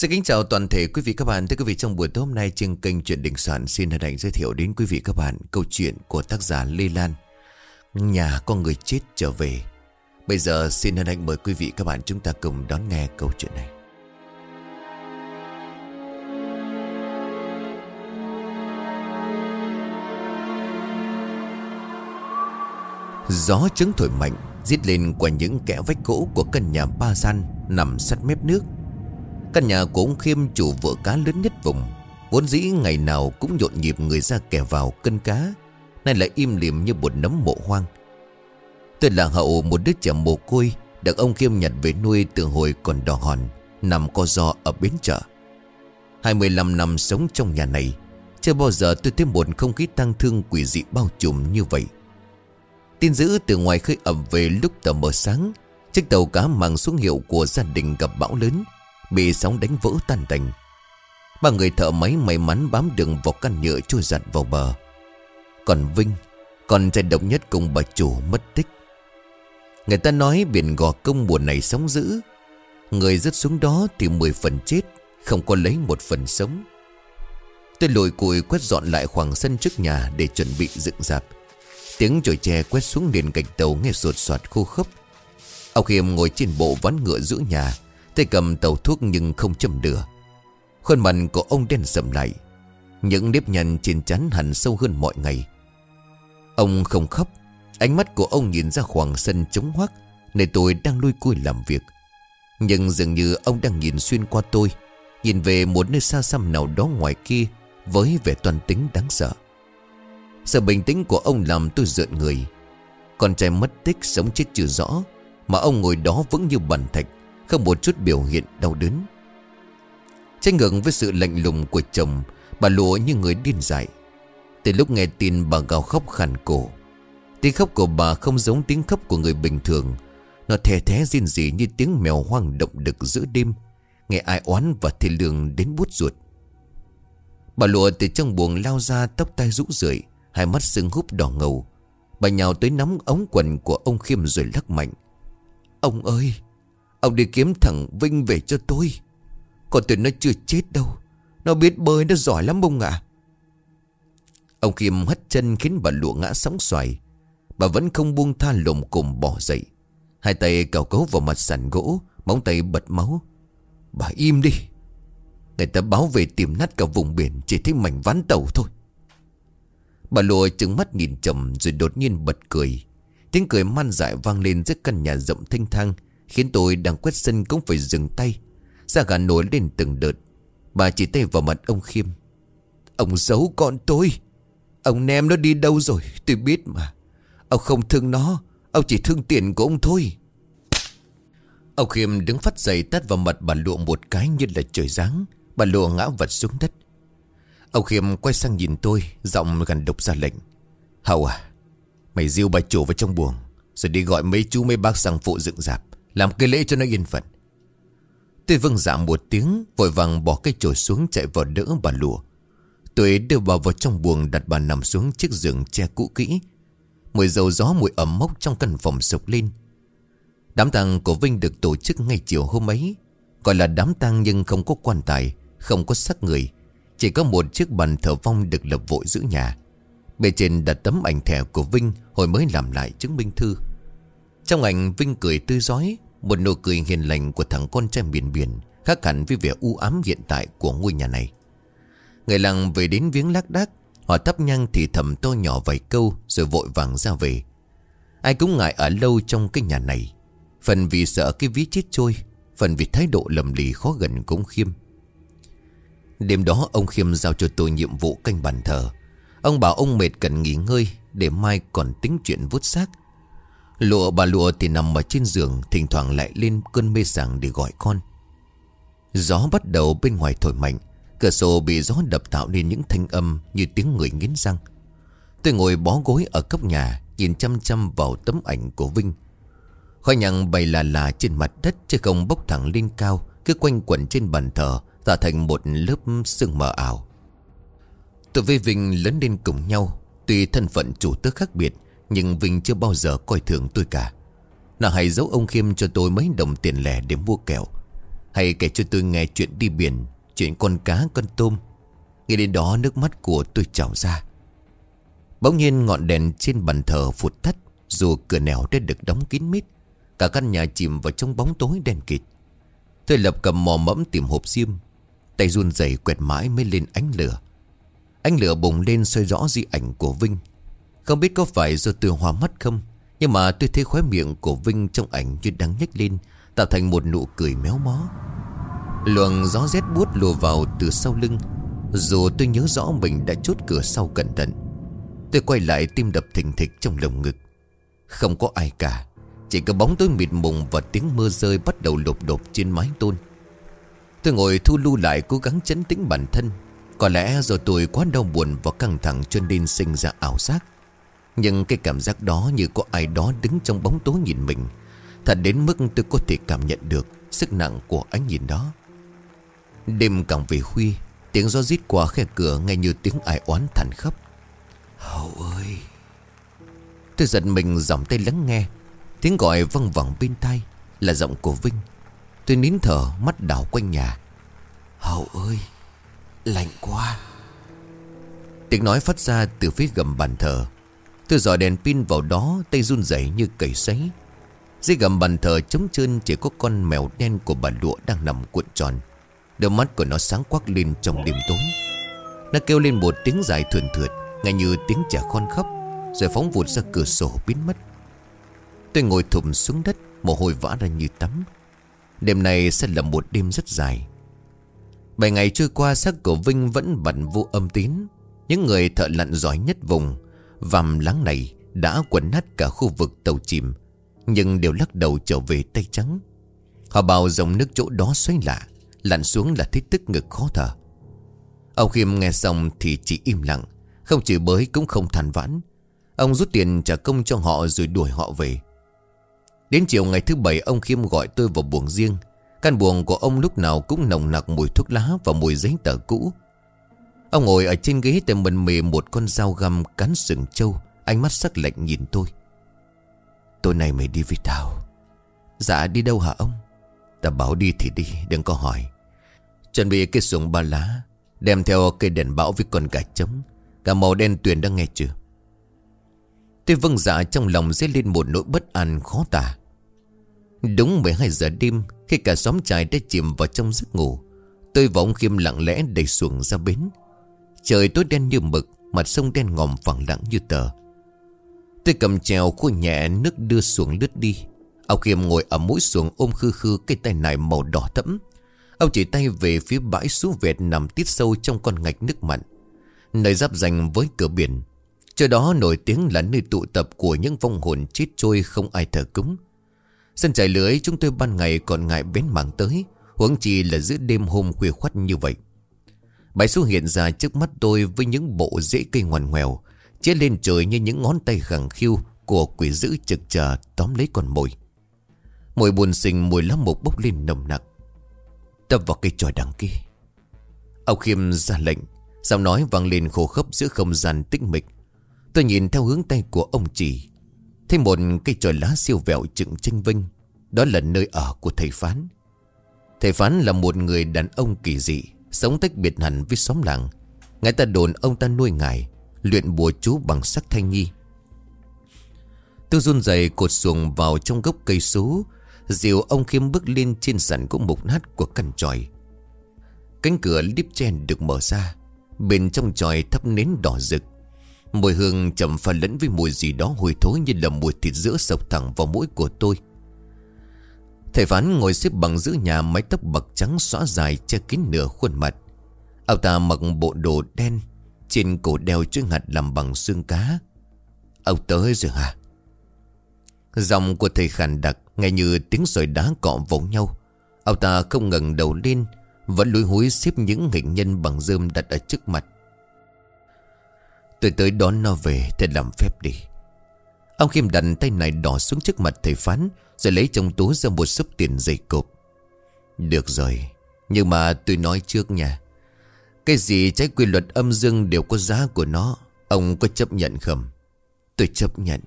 Xin kính chào toàn thể quý vị các bạn. Thưa quý vị, trong buổi tối hôm nay, trên kênh Chuyện Đình Soạn xin hân hạnh giới thiệu đến quý vị các bạn câu chuyện của tác giả Lê Lan. Nhà con người chết trở về. Bây giờ xin hân hạnh mời quý vị các bạn chúng ta cùng đón nghe câu chuyện này. Gió trứng thổi mạnh Giết lên qua những kẽ vách gỗ của căn nhà ba gian Nằm sát mép nước Căn nhà của ông Khiêm chủ vựa cá lớn nhất vùng. Vốn dĩ ngày nào cũng nhộn nhịp người ra kẻ vào cân cá, Nay lại im lìm như một nấm mộ hoang. Tôi là hậu, một đứa trẻ mồ côi, Được ông Khiêm nhặt về nuôi từ hồi còn đỏ hòn, Nằm co do ở bến chợ. 25 năm sống trong nhà này, Chưa bao giờ tôi thấy một không khí tăng thương quỷ dị bao trùm như vậy. Tin dữ từ ngoài khơi ẩm về lúc tờ mờ sáng, Chiếc tàu cá mang xuống hiệu của gia đình gặp bão lớn. Bị sóng đánh vỡ tan tành. Ba người thợ máy may mắn bám đường vào căn nhựa trôi giặt vào bờ. Còn Vinh, Con trai độc nhất cùng bà chủ mất tích. Người ta nói biển gò công mùa này sóng dữ. Người rớt xuống đó thì 10 phần chết, Không có lấy một phần sống. Tôi lùi cùi quét dọn lại khoảng sân trước nhà Để chuẩn bị dựng dạp. Tiếng chổi tre quét xuống nền gạch tàu nghe sột soạt khô khốc. Ông Khiêm ngồi trên bộ ván ngựa giữa nhà Tay cầm tàu thuốc nhưng không châm lửa. Khuôn mặt của ông đen sầm lại. Những nếp nhăn trên trán hẳn sâu hơn mọi ngày. Ông không khóc. Ánh mắt của ông nhìn ra khoảng sân trống hoác, Nơi tôi đang lui cui làm việc. Nhưng dường như ông đang nhìn xuyên qua tôi, Nhìn về một nơi xa xăm nào đó ngoài kia Với vẻ toàn tính đáng sợ. Sự bình tĩnh của ông làm tôi rợn người. Con trai mất tích sống chết chưa rõ, Mà ông ngồi đó vững như bàn thạch. Không một chút biểu hiện đau đớn. Tranh ngưỡng với sự lạnh lùng của chồng, Bà lụa như người điên dại. Từ lúc nghe tin bà gào khóc khàn cổ, Tiếng khóc của bà không giống tiếng khóc của người bình thường. Nó thè thé riêng gì như tiếng mèo hoang động đực giữa đêm, Nghe ai oán và thê lương đến bút ruột. Bà lụa từ trong buồng lao ra, tóc tai rũ rượi, Hai mắt sưng húp đỏ ngầu. Bà nhào tới nắm ống quần của ông Khiêm rồi lắc mạnh. Ông ơi! Ông đi kiếm thằng Vinh về cho tôi. Còn tụi nó chưa chết đâu. Nó biết bơi, nó giỏi lắm ông ạ. Ông Kim hất chân khiến bà lụa ngã sóng xoài. Bà vẫn không buông tha lồm cồm bỏ dậy. Hai tay cào cấu vào mặt sàn gỗ, Móng tay bật máu. Bà im đi. Người ta báo về tìm nát cả vùng biển, Chỉ thấy mảnh ván tàu thôi. Bà lùa trừng mắt nhìn chầm Rồi đột nhiên bật cười. Tiếng cười man dại vang lên giữa căn nhà rộng thanh thang. Khiến tôi đang quét sân cũng phải dừng tay. Da gà nổi lên từng đợt. Bà chỉ tay vào mặt ông Khiêm. Ông giấu con tôi. Ông nem nó đi đâu rồi? Tôi biết mà. Ông không thương nó. Ông chỉ thương tiền của ông thôi. Ông Khiêm đứng phát dậy tát vào mặt bà lụa một cái như là trời giáng. Bà lụa ngã vật xuống đất. Ông Khiêm quay sang nhìn tôi, Giọng gần độc ra lệnh. Hậu à Mày diêu bà chủ vào trong buồng, Rồi đi gọi mấy chú, mấy bác sang phụ dựng dạp. Làm cái lễ cho nó yên phận. Tôi vâng dạ một tiếng, Vội vàng bỏ cái chổi xuống chạy vào đỡ bà lùa. Tôi đưa bà vào trong buồng Đặt bà nằm xuống chiếc giường che cũ kỹ. Mùi dầu gió, mùi ẩm mốc trong căn phòng sộc lên. Đám tang của Vinh được tổ chức ngay chiều hôm ấy. Gọi là đám tang nhưng không có quan tài, Không có xác người. Chỉ có một chiếc bàn thờ vong được lập vội giữ nhà. Bề trên đặt tấm ảnh thẻ của Vinh, Hồi mới làm lại chứng minh thư. Trong ảnh, Vinh cười tươi giói Một nụ cười hiền lành của thằng con trai miền biển, Khác hẳn với vẻ u ám hiện tại của ngôi nhà này. Người làng về đến viếng lác đác, Họ thắp nhang thì thầm to nhỏ vài câu Rồi vội vàng ra về. Ai cũng ngại ở lâu trong cái nhà này. Phần vì sợ cái ví chết trôi, Phần vì thái độ lầm lì khó gần cũng khiêm. Đêm đó, ông Khiêm giao cho tôi nhiệm vụ canh bàn thờ. Ông bảo ông mệt cần nghỉ ngơi Để mai còn tính chuyện vút xác. Lụa bà lụa thì nằm ở trên giường, Thỉnh thoảng lại lên cơn mê sảng để gọi con. Gió bắt đầu bên ngoài thổi mạnh, Cửa sổ bị gió đập tạo nên những thanh âm Như tiếng người nghiến răng. Tôi ngồi bó gối ở cấp nhà, Nhìn chăm chăm vào tấm ảnh của Vinh. Khói nhằng bày là là trên mặt đất Chứ không bốc thẳng lên cao, Cứ quanh quẩn trên bàn thờ Tạo thành một lớp sương mờ ảo. Tôi với Vinh lớn lên cùng nhau, Tuy thân phận chủ tước khác biệt nhưng Vinh chưa bao giờ coi thường tôi cả. Nó hay giấu ông Khiêm cho tôi mấy đồng tiền lẻ để mua kẹo. Hay kể cho tôi nghe chuyện đi biển Chuyện con cá con tôm. Nghe đến đó nước mắt của tôi trào ra. Bỗng nhiên ngọn đèn trên bàn thờ phụt thắt, Dù cửa nẻo đã được đóng kín mít. Cả căn nhà chìm vào trong bóng tối đen kịt. Tôi lập cầm mò mẫm tìm hộp diêm Tay run rẩy quẹt mãi mới lên ánh lửa. Ánh lửa bùng lên soi rõ di ảnh của Vinh. Không biết có phải do tôi hoa mắt không, Nhưng mà tôi thấy khóe miệng của Vinh trong ảnh như đang nhếch lên, Tạo thành một nụ cười méo mó. Luồng gió rét buốt lùa vào từ sau lưng, Dù tôi nhớ rõ mình đã chốt cửa sau cẩn thận. Tôi quay lại tim đập thình thịch trong lồng ngực. Không có ai cả, Chỉ có bóng tối mịt mùng và tiếng mưa rơi bắt đầu lộp đột trên mái tôn. Tôi ngồi thu lưu lại cố gắng chấn tĩnh bản thân. Có lẽ do tôi quá đau buồn và căng thẳng cho nên sinh ra ảo giác. Nhưng cái cảm giác đó như có ai đó đứng trong bóng tối nhìn mình. Thật đến mức tôi có thể cảm nhận được sức nặng của ánh nhìn đó. Đêm càng về khuya, Tiếng gió rít qua khe cửa nghe như tiếng ai oán thản khắp. Hậu ơi! Tôi giật mình dòng tay lắng nghe. Tiếng gọi văng vẳng bên tai Là giọng của Vinh. Tôi nín thở, mắt đảo quanh nhà. Hậu ơi! Lạnh quá! Tiếng nói phát ra từ phía gầm bàn thờ. Tôi dò đèn pin vào đó, Tay run rẩy như cầy sấy. Dưới gầm bàn thờ trống trơn Chỉ có con mèo đen của bà lụa Đang nằm cuộn tròn. Đôi mắt của nó sáng quắc lên trong đêm tối. Nó kêu lên một tiếng dài thườn thượt Ngay như tiếng trẻ con khóc, Rồi phóng vụt ra cửa sổ biến mất. Tôi ngồi thụm xuống đất, Mồ hôi vã ra như tắm. Đêm này sẽ là một đêm rất dài. Bảy ngày trôi qua, xác của Vinh vẫn bận vô âm tín. Những người thợ lặn giỏi nhất vùng Vàm láng này đã quấn nát cả khu vực tàu chìm, Nhưng đều lắc đầu trở về tay trắng. Họ bảo dòng nước chỗ đó xoáy lạ, Lặn xuống là thấy tức ngực khó thở. Ông Khiêm nghe xong thì chỉ im lặng, Không chửi bới cũng không than vãn. Ông rút tiền trả công cho họ rồi đuổi họ về. Đến chiều ngày thứ bảy, ông Khiêm gọi tôi vào buồng riêng. Căn buồng của ông lúc nào cũng nồng nặc mùi thuốc lá và mùi giấy tờ cũ. Ông ngồi ở trên ghế tay mình mề một con dao găm cắn sừng trâu. Ánh mắt sắc lạnh nhìn tôi. Tối nay mày đi với tao. Dạ đi đâu hả ông? Ta bảo đi thì đi, đừng có hỏi. Chuẩn bị cái súng ba lá, Đem theo cây đèn bão với con gà trống. Cả màu đen tuyền đã nghe chưa? Tôi vâng dạ trong lòng dấy lên một nỗi bất an khó tả. Đúng 12 giờ đêm, Khi cả xóm trại đã chìm vào trong giấc ngủ, Tôi và ông Khiêm lặng lẽ đẩy xuồng ra bến. Trời tối đen như mực, Mặt sông đen ngòm phẳng lặng như tờ. Tôi cầm chèo khô nhẹ nước đưa xuống lướt đi. Ông Khiêm ngồi ở mũi xuồng ôm khư khư cây tay nải màu đỏ thẫm. Ông chỉ tay về phía bãi sú vẹt nằm tít sâu trong con ngạch nước mặn. Nơi giáp danh với cửa biển. Chỗ đó nổi tiếng là nơi tụ tập của những vong hồn chết trôi không ai thờ cúng. Sân trải lưới chúng tôi ban ngày còn ngại bén mảng tới, Huống chi là giữa đêm hôm khuya khoắt như vậy. Bãi số hiện ra trước mắt tôi với những bộ rễ cây ngoằn ngoèo Chết lên trời như những ngón tay gẳng khiu Của quỷ dữ trực chờ tóm lấy con mồi. Mùi buồn xình mùi lá mục bốc lên nồng nặc. Tập vào cây tròi đằng kia. Ông Khiêm ra lệnh, Giọng nói vang lên khô khốc giữa không gian tĩnh mịch. Tôi nhìn theo hướng tay của ông chỉ, Thấy một cây tròi lá siêu vẹo trựng tranh vinh Đó là nơi ở của thầy Phán. Thầy Phán là một người đàn ông kỳ dị Sống tách biệt hẳn với xóm làng Ngài ta đồn ông ta nuôi ngài, Luyện bùa chú bằng sắc thanh nhi Tôi run rẩy cột xuồng vào trong gốc cây số Dìu ông Khiêm bước lên trên sàn gỗ mục nát của căn tròi. Cánh cửa líp chen được mở ra, Bên trong tròi thắp nến đỏ rực. Mùi hương chậm pha lẫn với mùi gì đó hôi thối như là mùi thịt giữa sộc thẳng vào mũi của tôi. Thầy phán ngồi xếp bằng giữa nhà mái tóc bạc trắng xóa dài che kín nửa khuôn mặt. Ông ta mặc bộ đồ đen, Trên cổ đeo chuỗi hạt làm bằng xương cá. Ông tới rồi hả? Giọng của thầy khàn đặc, Nghe như tiếng sỏi đá cọ vào nhau. Ông ta không ngẩng đầu lên, Vẫn lùi húi xếp những hình nhân bằng rơm đặt ở trước mặt. Tôi tới đón nó về, Thầy làm phép đi. Ông Khiêm đặt tay này đỏ xuống trước mặt thầy phán, Rồi lấy trong túi ra một sấp tiền dày cộp. Được rồi, Nhưng mà tôi nói trước nha. Cái gì trái quy luật âm dương đều có giá của nó, Ông có chấp nhận không? Tôi chấp nhận,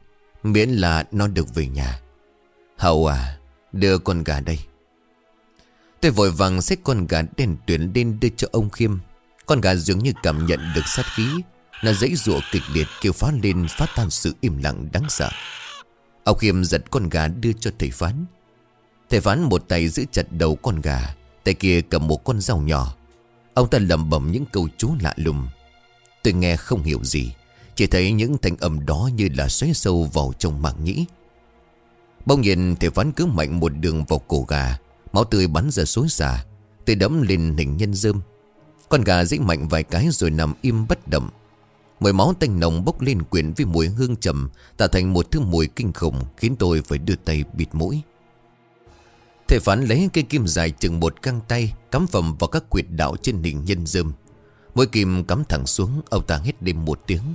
Miễn là nó được về nhà. Hậu à Đưa con gà đây. Tôi vội vàng xách con gà đen tuyển lên đưa cho ông Khiêm. Con gà dường như cảm nhận được sát khí nó dãy rụa kịch liệt kêu phá lên phát tan sự im lặng đáng sợ. Ông Khiêm giật con gà đưa cho thầy phán Thầy phán một tay giữ chặt đầu con gà, Tay kia cầm một con dao nhỏ. Ông ta lẩm bẩm những câu chú lạ lùng. Tôi nghe không hiểu gì, Chỉ thấy những thanh âm đó như là xoáy sâu vào trong mạng nhĩ. Bỗng nhiên, thầy phán cứ mạnh một đường vào cổ gà, Máu tươi bắn ra xối xả Tôi đấm lên hình nhân dơm. Con gà dĩ mạnh vài cái rồi nằm im bất động. Mùi máu tanh nồng bốc lên quyển với mùi hương trầm, Tạo thành một thứ mùi kinh khủng, Khiến tôi phải đưa tay bịt mũi. Thầy phán lấy cây kim dài chừng một căng tay, Cắm phẩm vào các quyệt đạo trên hình nhân dơm Mỗi kim cắm thẳng xuống Ông ta hết đêm một tiếng.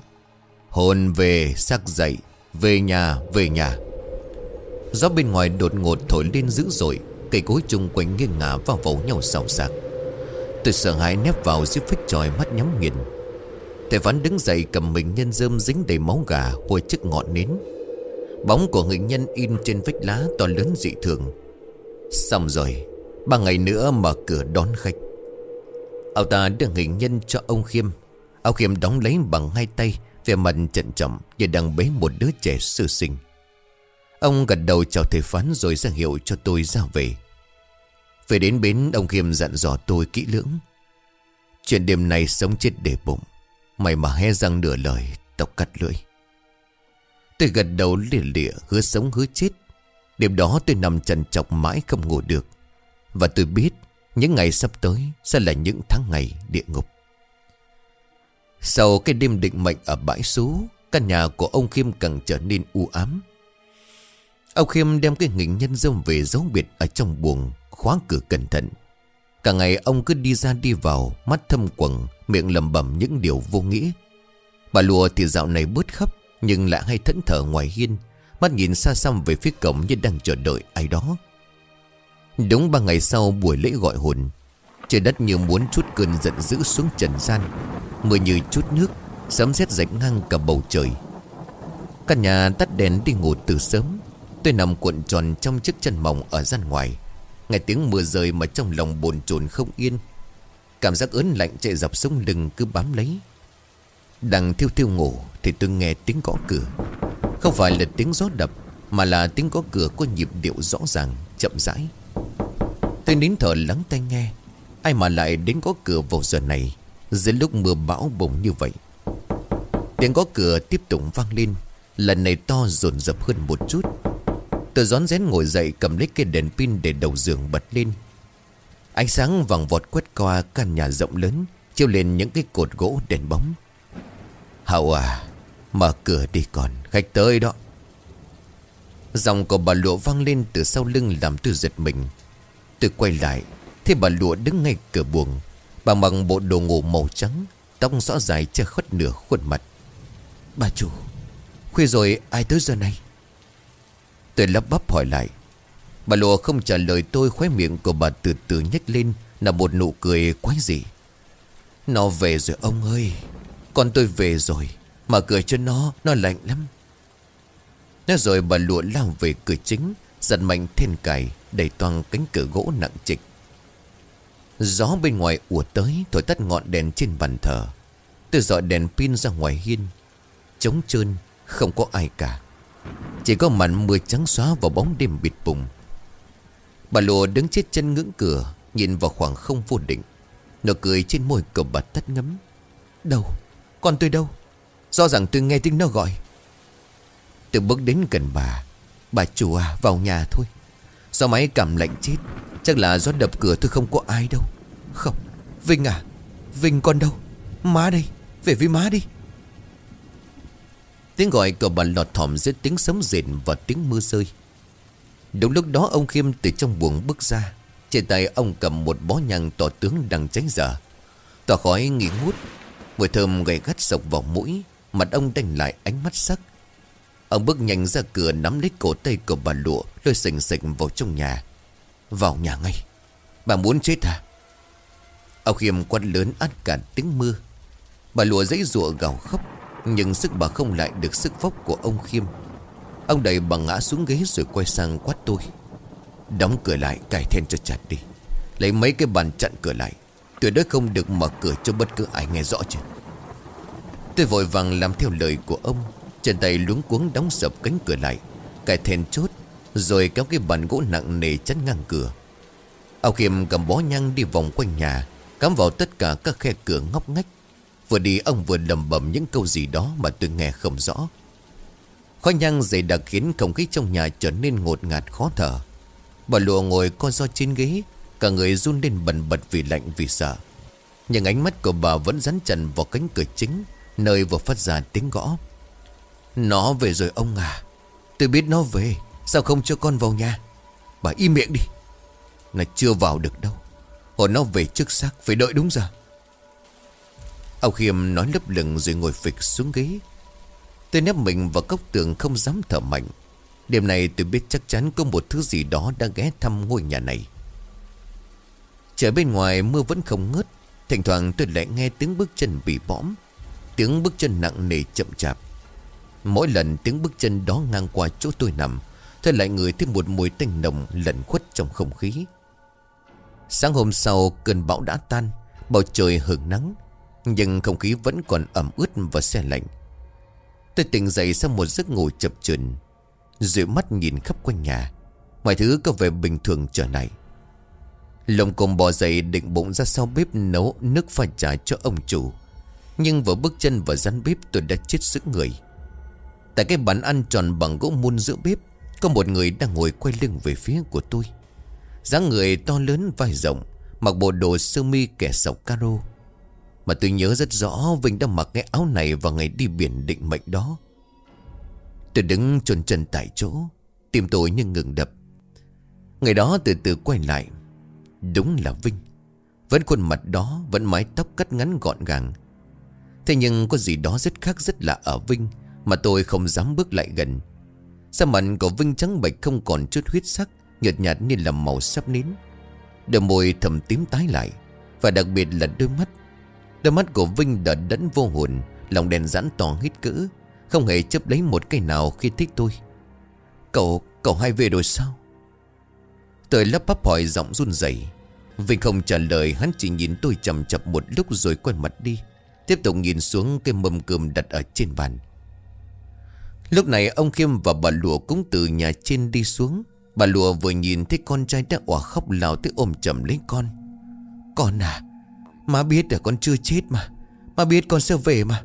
Hồn về, xác dậy, Về nhà về nhà. Gió bên ngoài đột ngột thổi lên dữ dội, Cây cối chung quanh nghiêng ngả vào vầu nhau xào xạc. Tôi sợ hãi nép vào dưới phích tròi mắt nhắm nghiền. Thầy phán đứng dậy cầm mình nhân dơm dính đầy máu gà Hồi chiếc ngọn nến. Bóng của người nhân in trên vách lá to lớn dị thường. Xong rồi, Ba ngày nữa mở cửa đón khách. Ông ta đưa hình nhân cho ông Khiêm. Ông Khiêm đóng lấy bằng hai tay Về mặt trận trọng Như đang bế một đứa trẻ sơ sinh. Ông gật đầu chào thầy phán rồi ra hiệu cho tôi ra về. Về đến bến, ông Khiêm dặn dò tôi kỹ lưỡng. Chuyện đêm này sống chết để bụng. Mày mà hé răng nửa lời, Tao cắt lưỡi. Tôi gật đầu lìa lịa hứa sống hứa chết. Đêm đó tôi nằm trần chọc mãi không ngủ được. Và tôi biết Những ngày sắp tới Sẽ là những tháng ngày địa ngục. Sau cái đêm định mệnh ở bãi xú, Căn nhà của ông Khiêm càng trở nên u ám. Ông Khiêm đem cái nghịch nhân dâm về giấu biệt ở trong buồng, Khóa cửa cẩn thận. Cả ngày ông cứ đi ra đi vào, Mắt thâm quầng Miệng lầm bẩm những điều vô nghĩa. Bà lùa thì dạo này bớt khóc, Nhưng lại hay thẫn thờ ngoài hiên, Mắt nhìn xa xăm về phía cổng như đang chờ đợi ai đó. Đúng ba ngày sau buổi lễ gọi hồn, Trời đất như muốn chút cơn giận dữ xuống trần gian, Mưa như chút nước, Sấm sét rạch ngang cả bầu trời. Căn nhà tắt đèn đi ngủ từ sớm, Tôi nằm cuộn tròn trong chiếc chân mỏng ở gian ngoài. Nghe tiếng mưa rơi mà trong lòng bồn chồn không yên Cảm giác ớn lạnh chạy dọc sống lưng cứ bám lấy. Đang thiêu thiêu ngủ Thì tôi nghe tiếng gõ cửa. Không phải là tiếng gió đập, Mà là tiếng gõ cửa có nhịp điệu rõ ràng, Chậm rãi. Tôi nín thở lắng tai nghe. Ai mà lại đến gõ cửa vào giờ này, giữa lúc mưa bão bùng như vậy? Tiếng gõ cửa tiếp tục vang lên, Lần này to dồn dập hơn một chút. Tôi rón rén ngồi dậy cầm lấy cây đèn pin để đầu giường bật lên. Ánh sáng vàng vọt quét qua căn nhà rộng lớn, Chiếu lên những cái cột gỗ đèn bóng. Hậu à Mở cửa đi còn, Khách tới đó. Dòng của bà lụa vang lên từ sau lưng làm tôi giật mình. Tôi quay lại Thì bà lụa đứng ngay cửa buồng. Bà mặc bộ đồ ngủ màu trắng, Tóc rõ dài che khuất nửa khuôn mặt. Bà chủ, Khuya rồi ai tới giờ này? Tôi lắp bắp hỏi lại. Bà lùa không trả lời tôi khóe miệng của bà từ từ nhếch lên, Là một nụ cười quái dị. Nó về rồi, ông ơi. Con tôi về rồi. Mà cười cho nó Nó lạnh lắm. Nói rồi bà lụa lao về cửa chính, Giật mạnh then cài, Đẩy toàn cánh cửa gỗ nặng trịch. Gió bên ngoài ùa tới, Thổi tắt ngọn đèn trên bàn thờ. Tôi dọi đèn pin ra ngoài hiên. Trống trơn, Không có ai cả. Chỉ có màn mưa trắng xóa vào bóng đêm bịt bùng. Bà lùa đứng chết chân ngưỡng cửa, Nhìn vào khoảng không vô định. Nụ cười trên môi cậu bà tắt ngấm. Đâu? Con tôi đâu? Do rằng tôi nghe tiếng nó gọi. Tôi bước đến gần bà Bà chủ à vào nhà thôi. Do máy cảm lạnh chết, Chắc là do đập cửa tôi không có ai đâu. Không, Vinh à Vinh con đâu? Má đây, Về với má đi. Tiếng gọi của bà lọt thỏm giữa tiếng sấm rền và tiếng mưa rơi. Đúng lúc đó ông Khiêm từ trong buồng bước ra. Trên tay ông cầm một bó nhang tỏ tướng đang tránh dở Tỏ khói nghỉ ngút. Mùi thơm gầy gắt sộc vào mũi. Mặt ông đanh lại ánh mắt sắc. Ông bước nhanh ra cửa nắm lấy cổ tay của bà lụa, Lôi sình sình vào trong nhà. Vào nhà ngay. Bà muốn chết à? Ông Khiêm quát lớn át cả tiếng mưa. Bà lụa dãy rụa gào khóc, Nhưng sức bà không lại được sức vóc của ông Khiêm. Ông đẩy bà ngã xuống ghế rồi quay sang quát tôi. Đóng cửa lại, cài then cho chặt đi. Lấy mấy cái bàn chặn cửa lại. Tuyệt đối không được mở cửa cho bất cứ ai nghe rõ chứ. Tôi vội vàng làm theo lời của ông. Chân tay luống cuống đóng sập cánh cửa lại, Cài then chốt, Rồi kéo cái bàn gỗ nặng nề chắn ngang cửa. Ông Khiêm cầm bó nhang đi vòng quanh nhà, Cắm vào tất cả các khe cửa ngóc ngách. Vừa đi, ông vừa lầm bầm những câu gì đó Mà tôi nghe không rõ. Khói nhang dày đặc khiến không khí trong nhà trở nên ngột ngạt khó thở. Bà lụa ngồi co do trên ghế, Cả người run lên bần bật vì lạnh, vì sợ. Nhưng ánh mắt của bà vẫn rắn chặt vào cánh cửa chính, Nơi vừa phát ra tiếng gõ. Nó về rồi ông à. Tôi biết nó về. Sao không cho con vào nhà? Bà im miệng đi. Nó chưa vào được đâu. Hồi nó về trước xác, Phải đợi đúng giờ. Ông Khiêm nói lấp lửng rồi ngồi phịch xuống ghế. Tôi nép mình vào cốc tường không dám thở mạnh. Đêm này tôi biết chắc chắn có một thứ gì đó đã ghé thăm ngôi nhà này. Trời bên ngoài mưa vẫn không ngớt, Thỉnh thoảng tôi lại nghe tiếng bước chân bị bõm, Tiếng bước chân nặng nề chậm chạp. Mỗi lần tiếng bước chân đó ngang qua chỗ tôi nằm, Tôi lại ngửi thêm một mùi tanh nồng lẩn khuất trong không khí. Sáng hôm sau, cơn bão đã tan, Bầu trời hưởng nắng, Nhưng không khí vẫn còn ẩm ướt và xe lạnh. Tôi tỉnh dậy sau một giấc ngủ chập chờn Rồi mắt nhìn khắp quanh nhà. Mọi thứ có vẻ bình thường trở lại. Lồng cồm bò dậy định bụng ra sau bếp nấu nước pha trà cho ông chủ. Nhưng vừa bước chân vào gian bếp, tôi đã chết sức người. Tại cái bàn ăn tròn bằng gỗ mun giữa bếp, Có một người đang ngồi quay lưng về phía của tôi. Dáng người to lớn, vai rộng, Mặc bộ đồ sơ mi kẻ sọc caro. Mà tôi nhớ rất rõ Vinh đã mặc cái áo này vào ngày đi biển định mệnh đó. Tôi đứng chôn chân tại chỗ, Tim tôi như ngừng đập. Ngày đó từ từ quay lại. Đúng là Vinh. Vẫn khuôn mặt đó, Vẫn mái tóc cắt ngắn gọn gàng. Thế nhưng có gì đó rất khác rất lạ ở Vinh Mà tôi không dám bước lại gần. Sa mặt của Vinh trắng bệch không còn chút huyết sắc, Nhợt nhạt như là màu sắp nín. Đôi môi thầm tím tái lại Và đặc biệt là đôi mắt Đôi mắt của Vinh đợt đẫn vô hồn Lòng đèn rãn to hít cữ, Không hề chấp lấy một cây nào khi thích tôi. Cậu, cậu hai về rồi sao? Tôi lắp bắp hỏi giọng run rẩy. Vinh không trả lời Hắn chỉ nhìn tôi chầm chập một lúc rồi quay mặt đi Tiếp tục nhìn xuống cái mâm cơm đặt ở trên bàn. Lúc này ông Khiêm và bà Lụa cũng từ nhà trên đi xuống. Bà Lụa vừa nhìn thấy con trai đã òa khóc lào tới ôm chầm lấy con. Con à Má biết là con chưa chết mà. Má biết con sẽ về mà.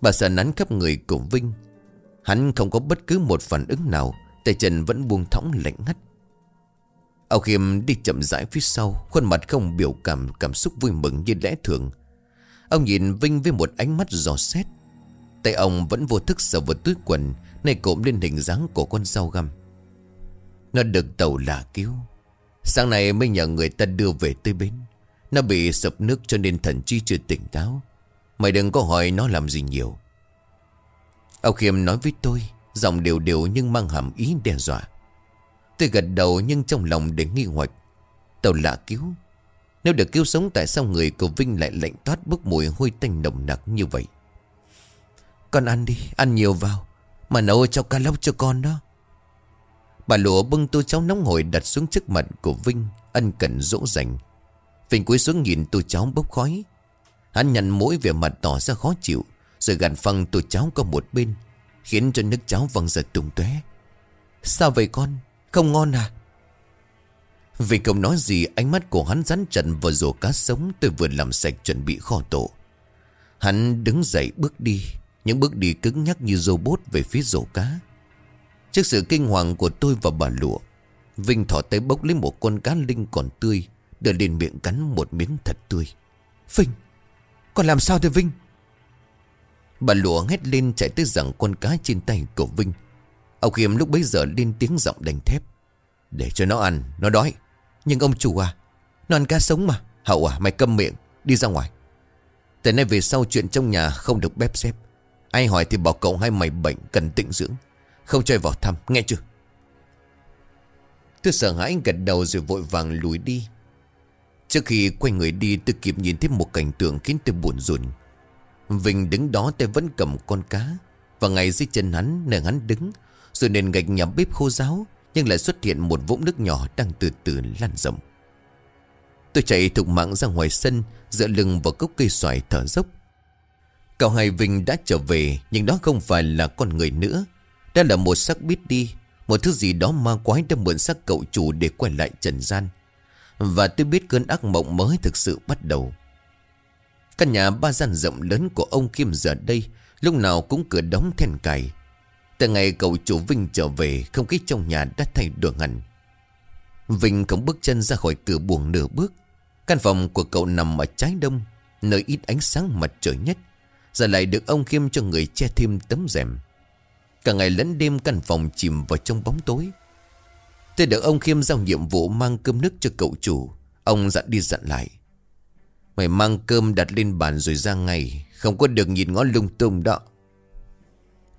Bà sợ nắn khắp người của Vinh. Hắn không có bất cứ một phản ứng nào, Tay chân vẫn buông thõng lạnh ngắt. Âu Khiêm đi chậm rãi phía sau, Khuôn mặt không biểu cảm cảm xúc vui mừng như lẽ thường. Ông nhìn Vinh với một ánh mắt giò xét. Tay ông vẫn vô thức sờ vào túi quần Này cộm lên hình dáng của con dao găm. Nó được tàu lạ cứu Sáng nay mới nhờ người ta đưa về tới bến. Nó bị sập nước cho nên thần chi chưa tỉnh táo. Mày đừng có hỏi nó làm gì nhiều. Ông Khiêm nói với tôi Giọng đều đều nhưng mang hàm ý đe dọa. Tôi gật đầu nhưng trong lòng để nghi hoặc. Tàu lạ cứu. Nếu được cứu sống tại sao người của Vinh lại lạnh toát bức mùi hôi tanh nồng nặc như vậy? Con ăn đi, ăn nhiều vào. Mà nấu cho cá lóc cho con đó. Bà lụa bưng tô cháo nóng hổi đặt xuống trước mặt của Vinh Ân cần dỗ dành. Vinh cúi xuống nhìn tô cháo bốc khói. Hắn nhăn mũi về mặt tỏ ra khó chịu, Rồi gạt phăng tô cháo qua một bên, Khiến cho nước cháo văng ra tung tóe. Sao vậy con? Không ngon à? Vì không nói gì, Ánh mắt của hắn rắn trần vào rổ cá sống Tôi vừa làm sạch chuẩn bị kho tổ. Hắn đứng dậy bước đi, Những bước đi cứng nhắc như robot về phía rổ cá. Trước sự kinh hoàng của tôi và bà lụa, Vinh thỏ tay bốc lấy một con cá linh còn tươi Đưa lên miệng cắn một miếng thật tươi. Vinh Còn làm sao thế Vinh? Bà lụa hét lên chạy tới rằng con cá trên tay của Vinh. Ông Khiêm lúc bấy giờ lên tiếng giọng đành thép. Để cho nó ăn, nó đói. Nhưng ông chủ à Nó ăn cá sống mà. Hậu à mày câm miệng Đi ra ngoài. Từ nay về sau chuyện trong nhà không được bếp xếp. Ai hỏi thì bảo cậu hai mày bệnh cần tịnh dưỡng. Không chơi vào thăm nghe chưa? Tôi sợ hãi gật đầu rồi vội vàng lùi đi. Trước khi quay người đi, tôi kịp nhìn thấy một cảnh tượng khiến tôi buồn rùn. Vinh đứng đó, tay vẫn cầm con cá, Và ngay dưới chân hắn, nơi hắn đứng, rồi nền gạch nhà bếp khô ráo, Nhưng lại xuất hiện một vũng nước nhỏ đang từ từ lan rộng. Tôi chạy thục mạng ra ngoài sân, Dựa lưng vào gốc cây xoài thở dốc. Cậu Hải Vinh đã trở về, Nhưng đó không phải là con người nữa. Đó là một xác biết đi, Một thứ gì đó ma quái đã mượn xác cậu chủ Để quay lại trần gian. Và tôi biết cơn ác mộng mới thực sự bắt đầu. Căn nhà ba gian rộng lớn của ông Kim giờ đây Lúc nào cũng cửa đóng then cài. Từ ngày cậu chủ Vinh trở về, Không khí trong nhà đã thay đổi hẳn. Vinh không bước chân ra khỏi cửa buồng nửa bước. Căn phòng của cậu nằm ở trái đông, Nơi ít ánh sáng mặt trời nhất. Giờ lại được ông Kim cho người che thêm tấm rèm. Cả ngày lẫn đêm căn phòng chìm vào trong bóng tối. Tôi được ông khiêm giao nhiệm vụ mang cơm nước cho cậu chủ. Ông dặn đi dặn lại. Mày mang cơm đặt lên bàn rồi ra ngay. Không có được nhìn ngó lung tung đó.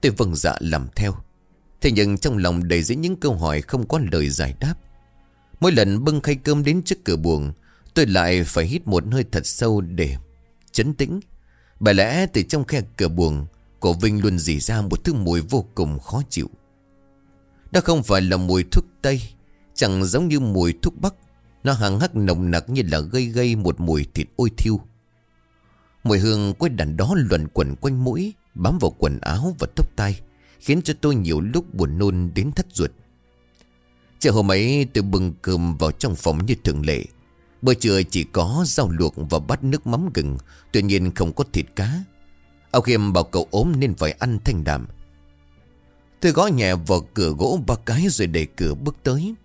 Tôi vâng dạ làm theo. Thế nhưng trong lòng đầy dẫy những câu hỏi không có lời giải đáp. Mỗi lần bưng khay cơm đến trước cửa buồng, Tôi lại phải hít một hơi thật sâu để chấn tĩnh. Bởi lẽ từ trong khe cửa buồng, Cổ Vinh luôn dì ra một thứ mùi vô cùng khó chịu. Đó không phải là mùi thuốc Tây, Chẳng giống như mùi thuốc Bắc. Nó hàng hắc nồng nặc như là gây gây một mùi thịt ôi thiêu. Mùi hương quét đàn đó luẩn quẩn quanh mũi, Bám vào quần áo và tóc tai, Khiến cho tôi nhiều lúc buồn nôn đến thất ruột. Chiều hôm ấy tôi bưng cơm vào trong phòng như thường lệ. Bữa trưa chỉ có rau luộc và bát nước mắm gừng, Tuy nhiên không có thịt cá. Ao Khiêm bảo cậu ốm nên phải ăn thanh đạm. Tôi gõ nhẹ vào cửa gỗ ba cái rồi đẩy cửa bước tới.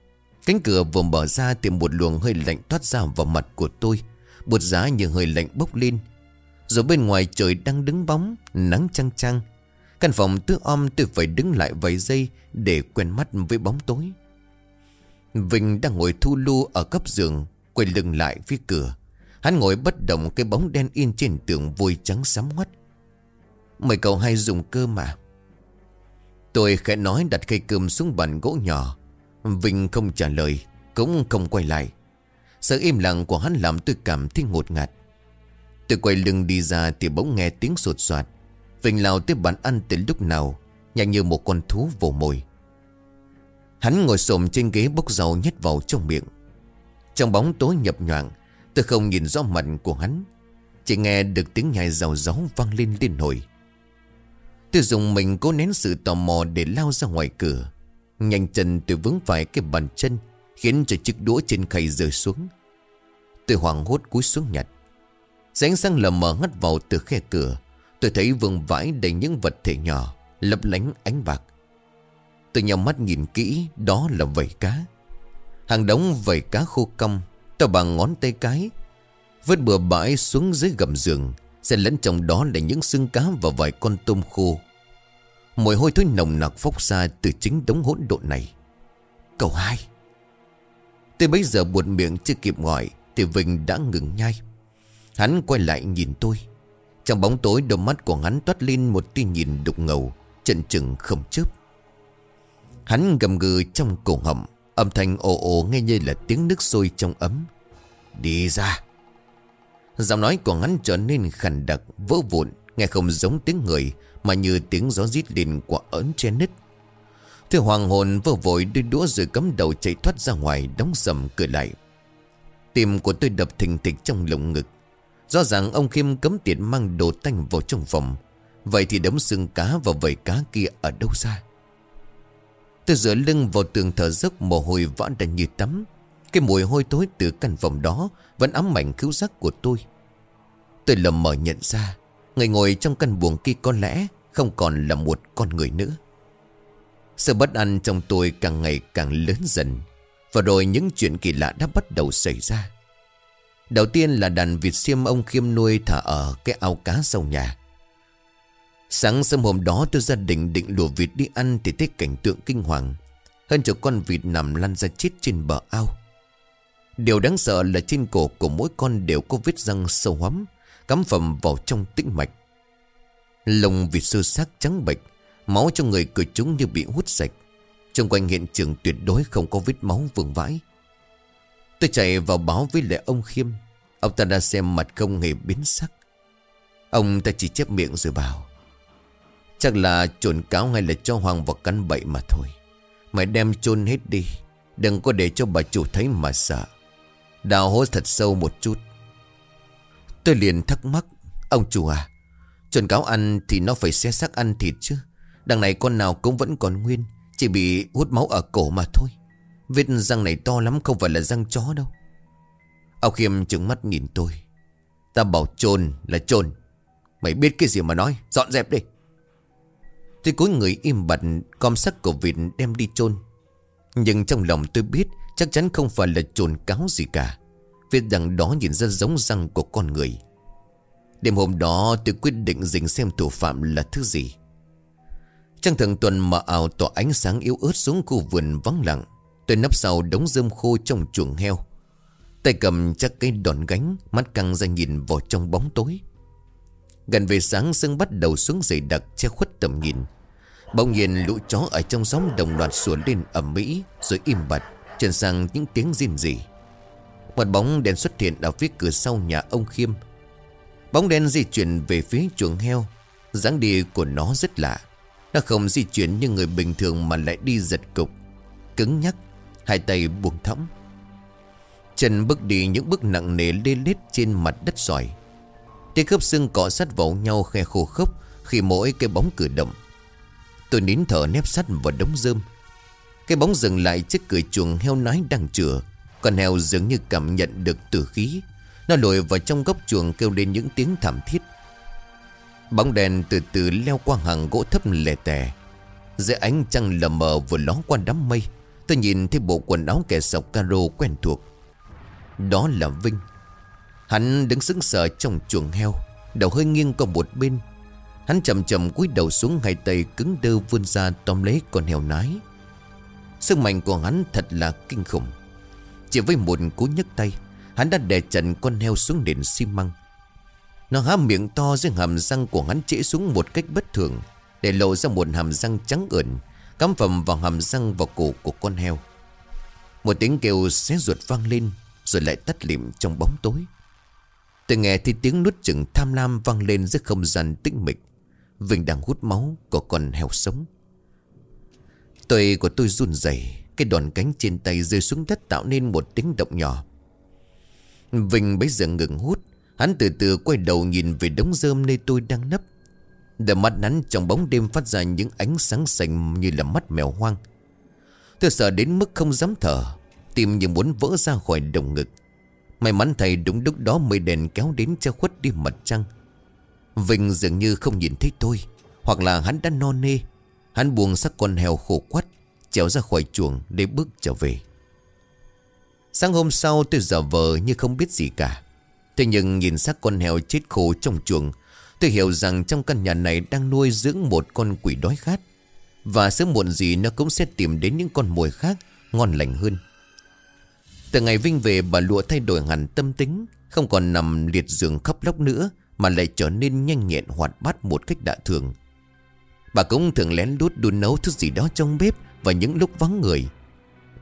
Cánh cửa vừa mở ra thì một luồng hơi lạnh thoát ra vào mặt của tôi. Bột giá như hơi lạnh bốc lên. Rồi bên ngoài trời đang đứng bóng, Nắng trăng trăng Căn phòng tứ om tôi phải đứng lại vài giây Để quen mắt với bóng tối. Vinh đang ngồi thu lu ở cấp giường, Quay lưng lại phía cửa. Hắn ngồi bất động cái bóng đen in trên tường vôi trắng sám ngoắt. Mời cậu hay dùng cơ mà. Tôi khẽ nói đặt cây cơm xuống bàn gỗ nhỏ. Vinh không trả lời, Cũng không quay lại. Sự im lặng của hắn làm tôi cảm thấy ngột ngạt. Tôi quay lưng đi ra Thì bỗng nghe tiếng sột soạt. Vinh lao tới bàn ăn từ lúc nào Nhanh như một con thú vồ mồi. Hắn ngồi xổm trên ghế bốc dầu nhét vào trong miệng. Trong bóng tối nhập nhoạng, Tôi không nhìn rõ mặt của hắn. Chỉ nghe được tiếng nhai rào gió vang lên liên hồi. Tôi dùng mình cố nén sự tò mò để lao ra ngoài cửa. Nhanh chân tôi vướng phải cái bàn chân, Khiến cho chiếc đũa trên khay rơi xuống. Tôi hoảng hốt cúi xuống nhặt. Ránh sang lờ mờ ngắt vào từ khe cửa. Tôi thấy vương vãi đầy những vật thể nhỏ, Lấp lánh ánh bạc. Tôi nhắm mắt nhìn kỹ, Đó là vầy cá. Hàng đống vầy cá khô cong Tôi bằng ngón tay cái, Vứt bừa bãi xuống dưới gầm giường. Xen lẫn trong đó là những xương cá và vài con tôm khô. Mùi hôi thối nồng nặc phốc ra từ chính đống hỗn độn này. Cậu hai. Tôi bấy giờ buồn miệng chưa kịp gọi, Thì Vinh đã ngừng nhai. Hắn quay lại nhìn tôi. Trong bóng tối, đôi mắt của hắn toát lên một tia nhìn đục ngầu Trận chừng không chớp. Hắn gầm gừ trong cổ họng, Âm thanh ồ ồ nghe như là tiếng nước sôi trong ấm. Đi ra. Giọng nói của hắn trở nên khàn đặc, Vỡ vụn, Nghe không giống tiếng người, Mà như tiếng gió rít lên quả ớn trên nứt. Thưa hoàng hồn vơ vội đưa đũa rồi cắm đầu chạy thoát ra ngoài, Đóng sầm cửa lại. Tim của tôi đập thình thịch trong lồng ngực. Rõ ràng ông Khiêm cấm tiện mang đồ tanh vào trong phòng. Vậy thì đống xương cá và vầy cá kia ở đâu ra? Tôi dựa lưng vào tường thở dốc mồ hôi vã đành như tắm. Cái mùi hôi tối từ căn phòng đó Vẫn ám ảnh cứu giác của tôi. Tôi lầm mờ nhận ra, Người ngồi trong căn buồng kia có lẽ Không còn là một con người nữa. Sự bất an trong tôi càng ngày càng lớn dần, Và rồi những chuyện kỳ lạ đã bắt đầu xảy ra. Đầu tiên là đàn vịt xiêm ông Khiêm nuôi thả ở cái ao cá sau nhà. Sáng sớm hôm đó tôi gia đình định lùa vịt đi ăn Thì thấy cảnh tượng kinh hoàng. Hơn chục con vịt nằm lăn ra chết trên bờ ao. Điều đáng sợ là trên cổ của mỗi con đều có vết răng sâu hoắm Cắm phẩm vào trong tĩnh mạch. Lông vịt sơ xác trắng bệch, Máu trong người của chúng như bị hút sạch. Trong quanh hiện trường tuyệt đối không có vết máu vương vãi. Tôi chạy vào báo với lệ ông Khiêm. Ông ta đã xem mặt không hề biến sắc. Ông ta chỉ chép miệng rồi bảo, Chắc là trồn cáo hay là cho Hoàng vào căn bậy mà thôi. Mày đem chôn hết đi, Đừng có để cho bà chủ thấy mà sợ. Đào hố thật sâu một chút. Tôi liền thắc mắc, Ông chủ à Chuẩn cáo ăn thì nó phải xé xác ăn thịt chứ. Đằng này con nào cũng vẫn còn nguyên, Chỉ bị hút máu ở cổ mà thôi. Vết răng này to lắm, không phải là răng chó đâu. Ông Khiêm trừng mắt nhìn tôi. Ta bảo trồn là trồn Mày biết cái gì mà nói, Dọn dẹp đi. Tôi cúi người im bặt Com sắc của vịt đem đi chôn. Nhưng trong lòng tôi biết Chắc chắn không phải là trồn cáo gì cả. Việc rằng đó nhìn ra giống răng của con người. Đêm hôm đó tôi quyết định dình xem thủ phạm là thứ gì. Trăng thường tuần mà ảo tỏa ánh sáng yếu ớt xuống khu vườn vắng lặng. Tôi nấp sau đống rơm khô trong chuồng heo. Tay cầm chắc cây đòn gánh, Mắt căng ra nhìn vào trong bóng tối. Gần về sáng, sương bắt đầu xuống dày đặc che khuất tầm nhìn. Bỗng nhiên lũ chó ở trong xóm đồng loạt sủa lên ẩm mỹ Rồi im bặt. Chuyển sang những tiếng riêng gì Một bóng đen xuất hiện ở phía cửa sau nhà ông Khiêm. Bóng đen di chuyển về phía chuồng heo. Dáng đi của nó rất lạ. Nó không di chuyển như người bình thường mà lại đi giật cục. Cứng nhắc, Hai tay buông thõng. Chân bước đi những bước nặng nề lê lết trên mặt đất sỏi. Tiếng khớp xương cọ sát vào nhau khe khô khốc Khi mỗi cái bóng cử động. Tôi nín thở nép sắt vào đống rơm. Cái bóng dừng lại trước cửa chuồng heo nái đang chửa. Con heo dường như cảm nhận được tử khí. Nó lội vào trong góc chuồng kêu lên những tiếng thảm thiết. Bóng đèn từ từ leo qua hàng gỗ thấp lè tè Dưới ánh trăng lờ mờ vừa ló qua đám mây, Tôi nhìn thấy bộ quần áo kẻ sọc caro quen thuộc. Đó là Vinh. Hắn đứng sững sờ trong chuồng heo, Đầu hơi nghiêng qua một bên. Hắn chậm chậm cúi đầu xuống hai tay cứng đơ vươn ra tóm lấy con heo nái Sức mạnh của hắn thật là kinh khủng. Chỉ với một cú nhấc tay, Hắn đã đè trần con heo xuống nền xi măng. Nó há miệng to dưới hàm răng của hắn trễ xuống một cách bất thường, Để lộ ra một hàm răng trắng ẩn Cắm phẩm vào hàm răng vào cổ của con heo. Một tiếng kêu xé ruột vang lên, Rồi lại tắt lịm trong bóng tối. Tôi nghe thì tiếng nuốt chừng tham lam vang lên giữa không gian tĩnh mịch. Vinh đang hút máu của con heo sống. Tôi, của tôi run rẩy, Cái đòn cánh trên tay rơi xuống đất tạo nên một tiếng động nhỏ. Vinh bấy giờ ngừng hút, Hắn từ từ quay đầu nhìn về đống rơm nơi tôi đang nấp. Đôi mắt hắn trong bóng đêm phát ra những ánh sáng xanh như là mắt mèo hoang. Tôi sợ đến mức không dám thở, Tim như muốn vỡ ra khỏi đồng ngực. May mắn thầy đúng lúc đó mây đèn kéo đến che khuất đi mặt trăng. Vinh dường như không nhìn thấy tôi, Hoặc là hắn đã no nê. Hắn buông sắc con heo khổ quắt, Trèo ra khỏi chuồng để bước trở về. Sáng hôm sau tôi giả vờ như không biết gì cả. Thế nhưng nhìn xác con heo chết khô trong chuồng, Tôi hiểu rằng trong căn nhà này đang nuôi dưỡng một con quỷ đói khát. Và sớm muộn gì nó cũng sẽ tìm đến những con mồi khác ngon lành hơn. Từ ngày Vinh về, bà lụa thay đổi hẳn tâm tính, Không còn nằm liệt giường khóc lóc nữa, Mà lại trở nên nhanh nhẹn hoạt bát một cách lạ thường. Bà cũng thường lén lút đun nấu thứ gì đó trong bếp và những lúc vắng người.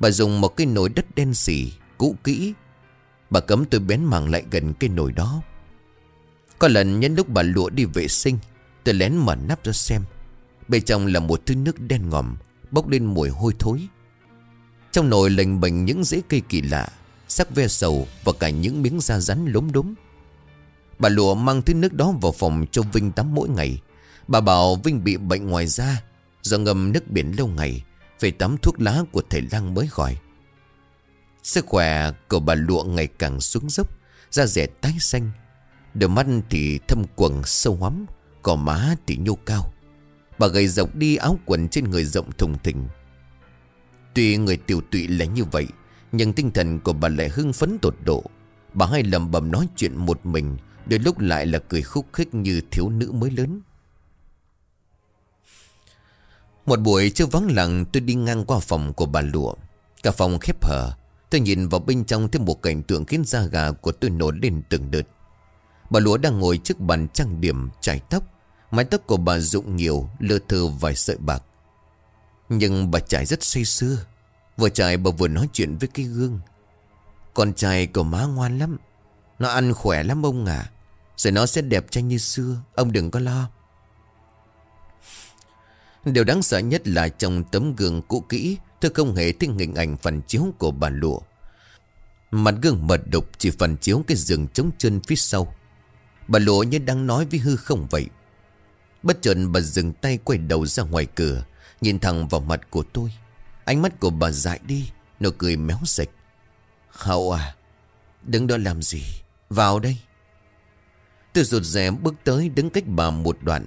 Bà dùng một cái nồi đất đen xỉ Cũ kỹ. Bà cấm tôi bén mảng lại gần cái nồi đó. Có lần nhân lúc bà lụa đi vệ sinh, Tôi lén mở nắp ra xem. Bên trong là một thứ nước đen ngòm, Bốc lên mùi hôi thối. Trong nồi lành bềnh những rễ cây kỳ lạ, Sắc ve sầu Và cả những miếng da rắn lốm đốm. Bà lụa mang thứ nước đó vào phòng cho Vinh tắm mỗi ngày. Bà bảo Vinh bị bệnh ngoài da Do ngâm nước biển lâu ngày Phải tắm thuốc lá của thầy lang mới khỏi Sức khỏe của bà lụa ngày càng xuống dốc, Da rẻ tái xanh. Đôi mắt thì thâm quầng sâu hắm Cỏ má thì nhô cao. Bà gầy dọc đi áo quần trên người rộng thùng thình. Tuy người tiểu tụy là như vậy, Nhưng tinh thần của bà lại hưng phấn tột độ. Bà hay lầm bầm nói chuyện một mình, Đôi lúc lại là cười khúc khích như thiếu nữ mới lớn. Một buổi chưa vắng lặng, tôi đi ngang qua phòng của bà lụa. Cả phòng khép hờ, Tôi nhìn vào bên trong thêm một cảnh tượng khiến da gà của tôi nổ lên từng đợt. Bà lúa đang ngồi trước bàn trang điểm, chải tóc. Mái tóc của bà rụng nhiều, Lơ thơ vài sợi bạc. Nhưng bà chải rất say sưa. Vừa chải bà vừa nói chuyện với cái gương. Con trai của má ngoan lắm. Nó ăn khỏe lắm ông à. Rồi nó sẽ đẹp trai như xưa, Ông đừng có lo. Điều đáng sợ nhất là trong tấm gương cũ kỹ, Tôi không hề thấy hình ảnh phản chiếu của bà lụa. Mặt gương mật đục chỉ phản chiếu cái giường trống chân phía sau. Bà lụa như đang nói với hư không vậy. Bất chợt bà dừng tay quay đầu ra ngoài cửa, Nhìn thẳng vào mặt của tôi. Ánh mắt của bà dại đi, Nụ cười méo sạch Hậu à Đứng đó làm gì? Vào đây. Tôi rụt rè bước tới, đứng cách bà một đoạn.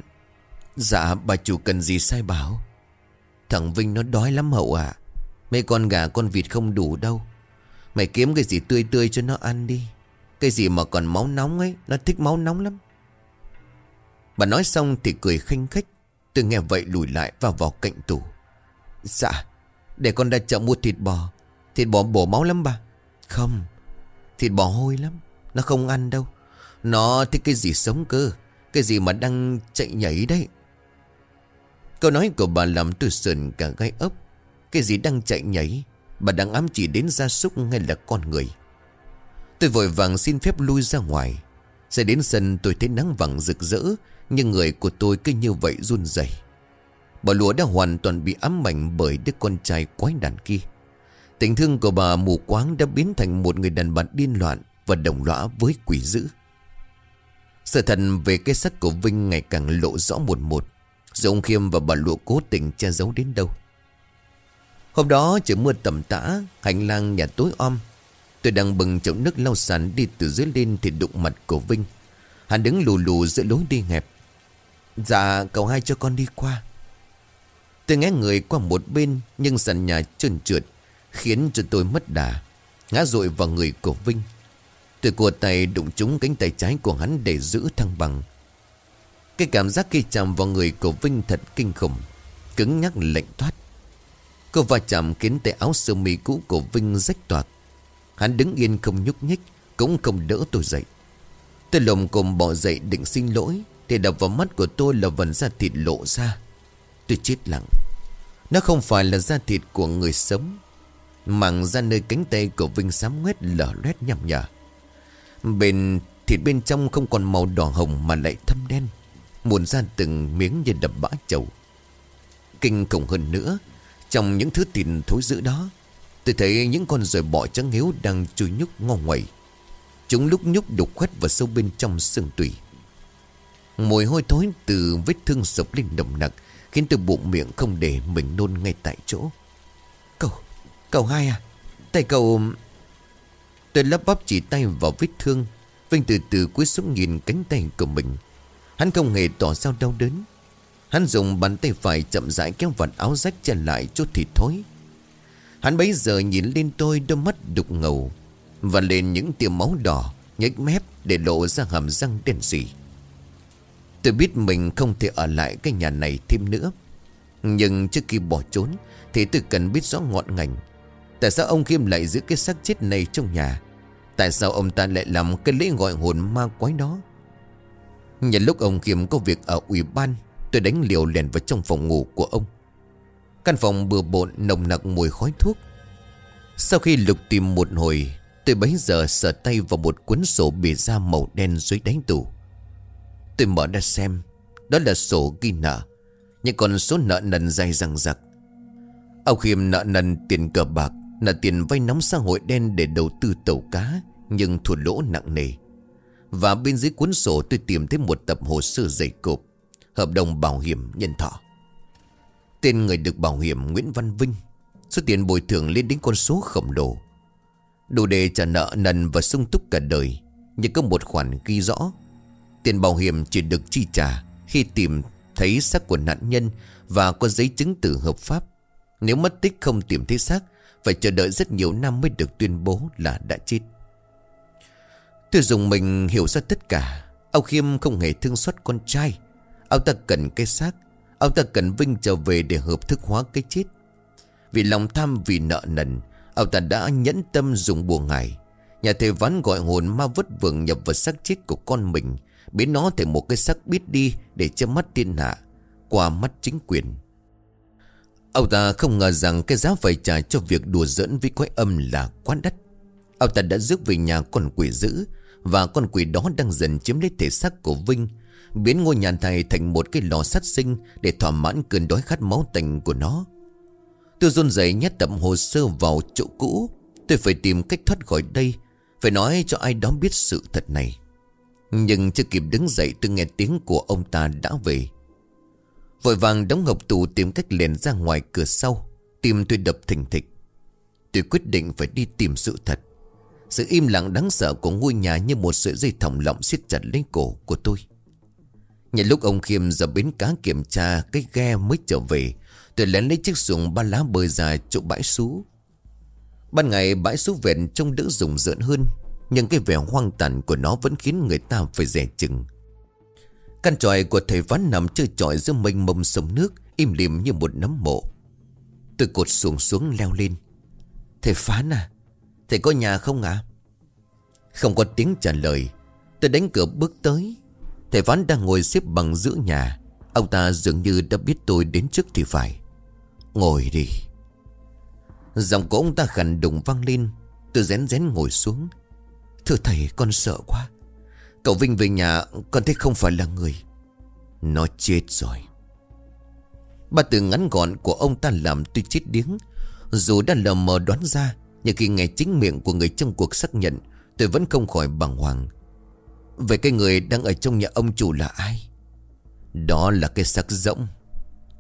Dạ bà chủ cần gì sai bảo? Thằng Vinh nó đói lắm hậu à Mấy con gà, con vịt không đủ đâu. Mày kiếm cái gì tươi tươi cho nó ăn đi. Cái gì mà còn máu nóng ấy, Nó thích máu nóng lắm. Bà nói xong thì cười khinh khách Tôi nghe vậy lùi lại vào vào cạnh tủ. Dạ Để con ra chợ mua thịt bò. Thịt bò bổ máu lắm bà. Không, Thịt bò hôi lắm. Nó không ăn đâu. Nó thích cái gì sống cơ. Cái gì mà đang chạy nhảy đấy. Câu nói của bà làm tôi sườn cả gai ốc. Cái gì đang chạy nhảy, Bà đang ám chỉ đến gia súc hay là con người. Tôi vội vàng xin phép lui ra ngoài. Sẽ đến sân tôi thấy nắng vàng rực rỡ, Nhưng người của tôi cứ như vậy run rẩy. Bà lúa đã hoàn toàn bị ám ảnh bởi đứa con trai quái đàn kia. Tình thương của bà mù quáng đã biến thành một người đàn bà điên loạn Và đồng lõa với quỷ dữ. Sự thật về cái sắc của Vinh ngày càng lộ rõ một một. Dù ông Khiêm và bà lụa cố tình che giấu đến đâu. Hôm đó trời mưa tầm tã, Hành lang nhà tối om. Tôi đang bừng chậu nước lau sàn đi từ dưới lên Thì đụng mặt của Vinh. Hắn đứng lù lù giữa lối đi hẹp. Dạ cậu hai cho con đi qua. Tôi nghe người qua một bên, Nhưng sàn nhà trơn trượt, Khiến cho tôi mất đà, Ngã rội vào người của Vinh. Tôi cua tay đụng trúng cánh tay trái của hắn Để giữ thăng bằng. Cái cảm giác khi chạm vào người của Vinh thật kinh khủng. Cứng nhắc lạnh thoát. Cô va chạm khiến tay áo sơ mi cũ của Vinh rách toạc. Hắn đứng yên không nhúc nhích, Cũng không đỡ tôi dậy. Tôi lồng cồm bỏ dậy định xin lỗi, Thì đập vào mắt của tôi là vần da thịt lộ ra. Tôi chết lặng. Nó không phải là da thịt của người sống, Mảng ra nơi cánh tay của Vinh sám nguyết lở loét nhằm nhở Bên, thịt bên trong không còn màu đỏ hồng mà lại thâm đen. Muộn ra từng miếng như đập bã chầu. Kinh khủng hơn nữa Trong những thứ thịt thối dữ đó Tôi thấy những con rời bọ trắng hiếu đang chui nhúc ngon ngoẩy. Chúng lúc nhúc đục khuét vào sâu bên trong xương tủy. Mùi hôi thối từ vết thương sụp lên nồng nặc Khiến tôi bụng miệng không để mình nôn ngay tại chỗ. Cậu, cậu hai à? Tay cậu Tôi lắp bắp chỉ tay vào vết thương Vinh từ từ cúi xuống nhìn cánh tay của mình. Hắn không hề tỏ sao đau đớn. Hắn dùng bàn tay phải chậm rãi kéo vạt áo rách che lại chút thịt thối. Hắn bấy giờ nhìn lên tôi đôi mắt đục ngầu Và lên những tia máu đỏ Nhếch mép để lộ ra hàm răng đen xỉ Tôi biết mình không thể ở lại cái nhà này thêm nữa, Nhưng trước khi bỏ trốn Thì tôi cần biết rõ ngọn ngành. Tại sao ông Khiêm lại giữ cái xác chết này trong nhà? Tại sao ông ta lại làm cái lễ gọi hồn ma quái đó? Nhân lúc ông Khiêm có việc ở ủy ban, Tôi đánh liều lèn vào trong phòng ngủ của ông. Căn phòng bừa bộn, nồng nặc mùi khói thuốc. Sau khi lục tìm một hồi, Tôi bấy giờ sờ tay vào một cuốn sổ bìa da màu đen dưới đáy tủ. Tôi mở ra xem, Đó là sổ ghi nợ, Những con số nợ nần dài răng rặc Ông Khiêm nợ nần tiền cờ bạc, Nợ tiền vay nóng xã hội đen để đầu tư tàu cá, Nhưng thua lỗ nặng nề. Và bên dưới cuốn sổ tôi tìm thấy một tập hồ sơ dày cộp, Hợp đồng bảo hiểm nhân thọ. Tên người được bảo hiểm Nguyễn Văn Vinh, Số tiền bồi thường lên đến con số khổng lồ. Đủ để trả nợ nần và sung túc cả đời, Nhưng có một khoản ghi rõ, Tiền bảo hiểm chỉ được chi trả Khi tìm thấy xác của nạn nhân Và có giấy chứng tử hợp pháp. Nếu mất tích không tìm thấy xác, Phải chờ đợi rất nhiều năm mới được tuyên bố là đã chết. Tôi dùng mình hiểu ra tất cả. Ông Khiêm không hề thương xót con trai. Ông ta cần cái xác. Ông ta cần Vinh trở về để hợp thức hóa cái chết. Vì lòng tham, vì nợ nần Ông ta đã nhẫn tâm dùng bùa ngải. Nhà thầy ván gọi hồn ma vất vượng nhập vào xác chết của con mình, Biến nó thành một cái xác biết đi Để che mắt thiên hạ, Qua mắt chính quyền. Ông ta không ngờ rằng cái giá phải trả cho việc đùa giỡn với quái âm là quá đắt Ông ta đã rước về nhà con quỷ dữ và con quỷ đó đang dần chiếm lấy thể xác của Vinh, Biến ngôi nhà thầy thành một cái lò sát sinh Để thỏa mãn cơn đói khát máu tành của nó. Tôi run rẩy nhét tập hồ sơ vào chỗ cũ. Tôi phải tìm cách thoát khỏi đây, Phải nói cho ai đó biết sự thật này. Nhưng chưa kịp đứng dậy, tôi nghe tiếng của ông ta đã về. Vội vàng đóng hộp tủ tìm cách liền ra ngoài cửa sau Tim tôi đập thình thịch. Tôi quyết định phải đi tìm sự thật. Sự im lặng đáng sợ của ngôi nhà Như một sợi dây thòng lọng siết chặt lấy cổ của tôi. Nhận lúc ông Khiêm ra bến cá kiểm tra, Cái ghe mới trở về, Tôi lén lấy chiếc xuồng ba lá bơi ra chỗ bãi xú. Ban ngày bãi xú vẹn trông đỡ rùng rợn hơn, Nhưng cái vẻ hoang tàn của nó vẫn khiến người ta phải rẻ chừng. Căn tròi của thầy ván nằm chơi trọi giữa mênh mông sông nước, Im lìm như một nấm mộ. Tôi cột xuồng xuống leo lên. Thầy phán à Thầy có nhà không ạ? Không có tiếng trả lời. Tôi đánh cửa bước tới. Thầy phán đang ngồi xếp bằng giữa nhà. Ông ta dường như đã biết tôi đến trước thì phải. Ngồi đi. Giọng của ông ta khẳng đùng vang lên. Tôi rén rén ngồi xuống. Thưa thầy, con sợ quá. Cậu Vinh về nhà, con thấy không phải là người. Nó chết rồi. Ba từ ngắn gọn của ông ta làm tôi chết điếng. Dù đã lờ mờ đoán ra nhưng khi nghe chính miệng của người trong cuộc xác nhận, Tôi vẫn không khỏi bàng hoàng. Vậy cái người đang ở trong nhà ông chủ là ai? Đó là cái xác rỗng.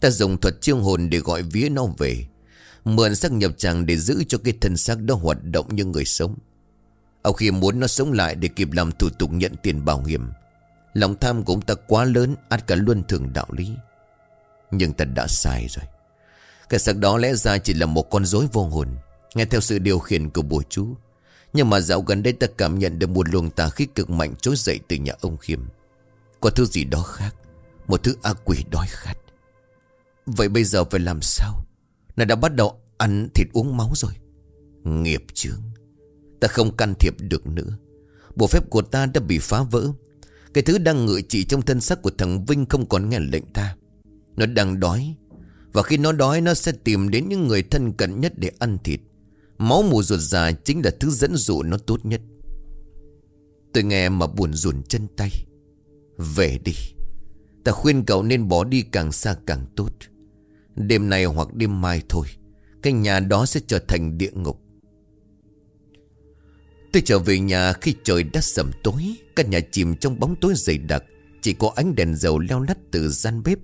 Ta dùng thuật chiêu hồn để gọi vía nó về. Mượn xác nhập tràng để giữ cho cái thân xác đó hoạt động như người sống. Ông khi muốn nó sống lại để kịp làm thủ tục nhận tiền bảo hiểm, Lòng tham của ông ta quá lớn, át cả luân thường đạo lý. Nhưng ta đã sai rồi. Cái xác đó lẽ ra chỉ là một con rối vô hồn. Nghe theo sự điều khiển của bùa chú. Nhưng mà dạo gần đây ta cảm nhận được một luồng tà khí cực mạnh trỗi dậy từ nhà ông Khiêm. Có thứ gì đó khác, Một thứ ác quỷ đói khát. Vậy bây giờ phải làm sao? Nó đã bắt đầu ăn thịt uống máu rồi. Nghiệp chướng. Ta không can thiệp được nữa. Bộ phép của ta đã bị phá vỡ. Cái thứ đang ngự trị trong thân xác của thằng Vinh Không còn nghe lệnh ta. Nó đang đói. Và khi nó đói, nó sẽ tìm đến những người thân cận nhất để ăn thịt. Máu mù ruột già chính là thứ dẫn dụ nó tốt nhất. Tôi nghe mà buồn rùn chân tay. Về đi. Ta khuyên cậu nên bỏ đi càng xa càng tốt. Đêm nay hoặc đêm mai thôi, Cái nhà đó sẽ trở thành địa ngục. Tôi trở về nhà khi trời đã sầm tối, Căn nhà chìm trong bóng tối dày đặc, Chỉ có ánh đèn dầu leo lắt từ gian bếp.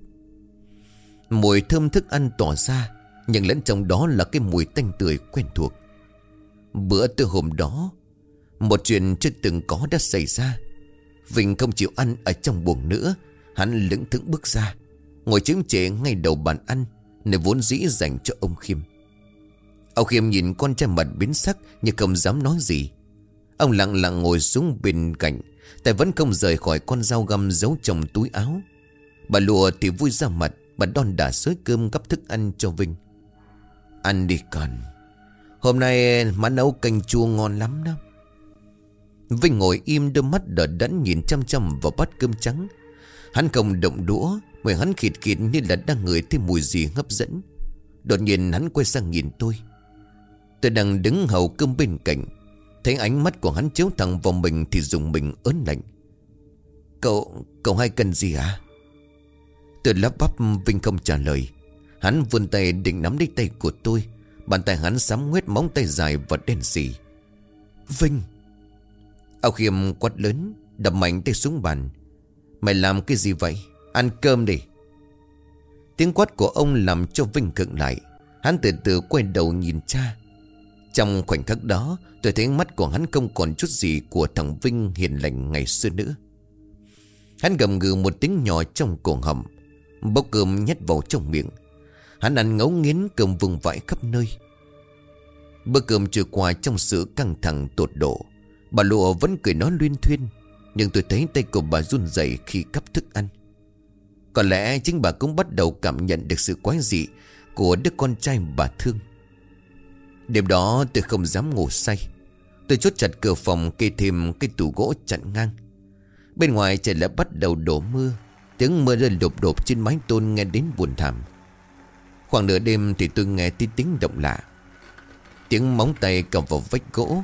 Mùi thơm thức ăn tỏa ra, Nhưng lẫn trong đó là cái mùi tanh tươi quen thuộc. Bữa từ hôm đó, Một chuyện chưa từng có đã xảy ra. Vinh không chịu ăn ở trong buồng nữa, Hắn lững thững bước ra, Ngồi chiếm trễ ngay đầu bàn ăn, Nơi vốn dĩ dành cho ông Khiêm. Ông Khiêm nhìn con trai mặt biến sắc Nhưng không dám nói gì. Ông lặng lặng ngồi xuống bên cạnh tại vẫn không rời khỏi con dao găm giấu trong túi áo. Bà lùa thì vui ra mặt, Bà đòn đả xới cơm gấp thức ăn cho Vinh. Ăn đi con. Hôm nay má nấu canh chua ngon lắm đó. Vinh ngồi im đôi mắt đỡ đẫn nhìn chăm chăm vào bát cơm trắng. Hắn không động đũa Mời hắn khịt khịt như là đang ngửi thêm mùi gì hấp dẫn. Đột nhiên hắn quay sang nhìn tôi. Tôi đang đứng hầu cơm bên cạnh. Thấy ánh mắt của hắn chiếu thẳng vào mình Thì dùng mình ớn lạnh. Cậu, cậu hay cần gì à Tôi lắp bắp Vinh không trả lời. Hắn vươn tay định nắm lấy tay của tôi. Bàn tay hắn sắm nguyết móng tay dài và đen xì. Vinh! Áo khiêm quát lớn, Đập mạnh tay xuống bàn. Mày làm cái gì vậy? Ăn cơm đi. Tiếng quát của ông làm cho Vinh cựng lại. Hắn từ từ quay đầu nhìn cha. Trong khoảnh khắc đó, Tôi thấy mắt của hắn không còn chút gì Của thằng Vinh hiền lành ngày xưa nữa. Hắn gầm gừ một tiếng nhỏ trong cổ họng. Bốc cơm nhét vào trong miệng. Hắn ăn ngấu nghiến cơm vùng vãi khắp nơi. Bữa cơm trôi qua trong sự căng thẳng tột độ. Bà lụa vẫn cười nói luyên thuyên, Nhưng tôi thấy tay của bà run rẩy khi cắp thức ăn. Có lẽ chính bà cũng bắt đầu cảm nhận được sự quái dị Của đứa con trai bà thương. Đêm đó tôi không dám ngủ say. Tôi chốt chặt cửa phòng kê thêm cây tủ gỗ chặn ngang. Bên ngoài trời lại bắt đầu đổ mưa. Tiếng mưa rơi đột đột trên mái tôn nghe đến buồn thảm. Khoảng nửa đêm thì tôi nghe tiếng tiếng động lạ. Tiếng móng tay cầm vào vách gỗ.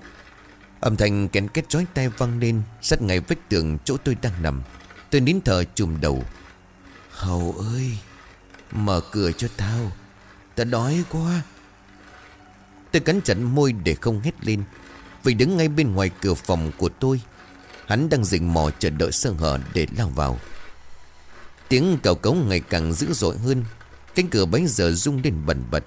Âm thanh kén két chói tay vang lên, Sát ngay vách tường chỗ tôi đang nằm. Tôi nín thở chùm đầu. Hầu ơi, Mở cửa cho tao. Ta đói quá. Tôi cắn chặt môi để không hét lên. Vì đứng ngay bên ngoài cửa phòng của tôi, Hắn đang rình mò chờ đợi sơ hở để lao vào. Tiếng cào cấu ngày càng dữ dội hơn. Cánh cửa bấy giờ rung lên bần bật.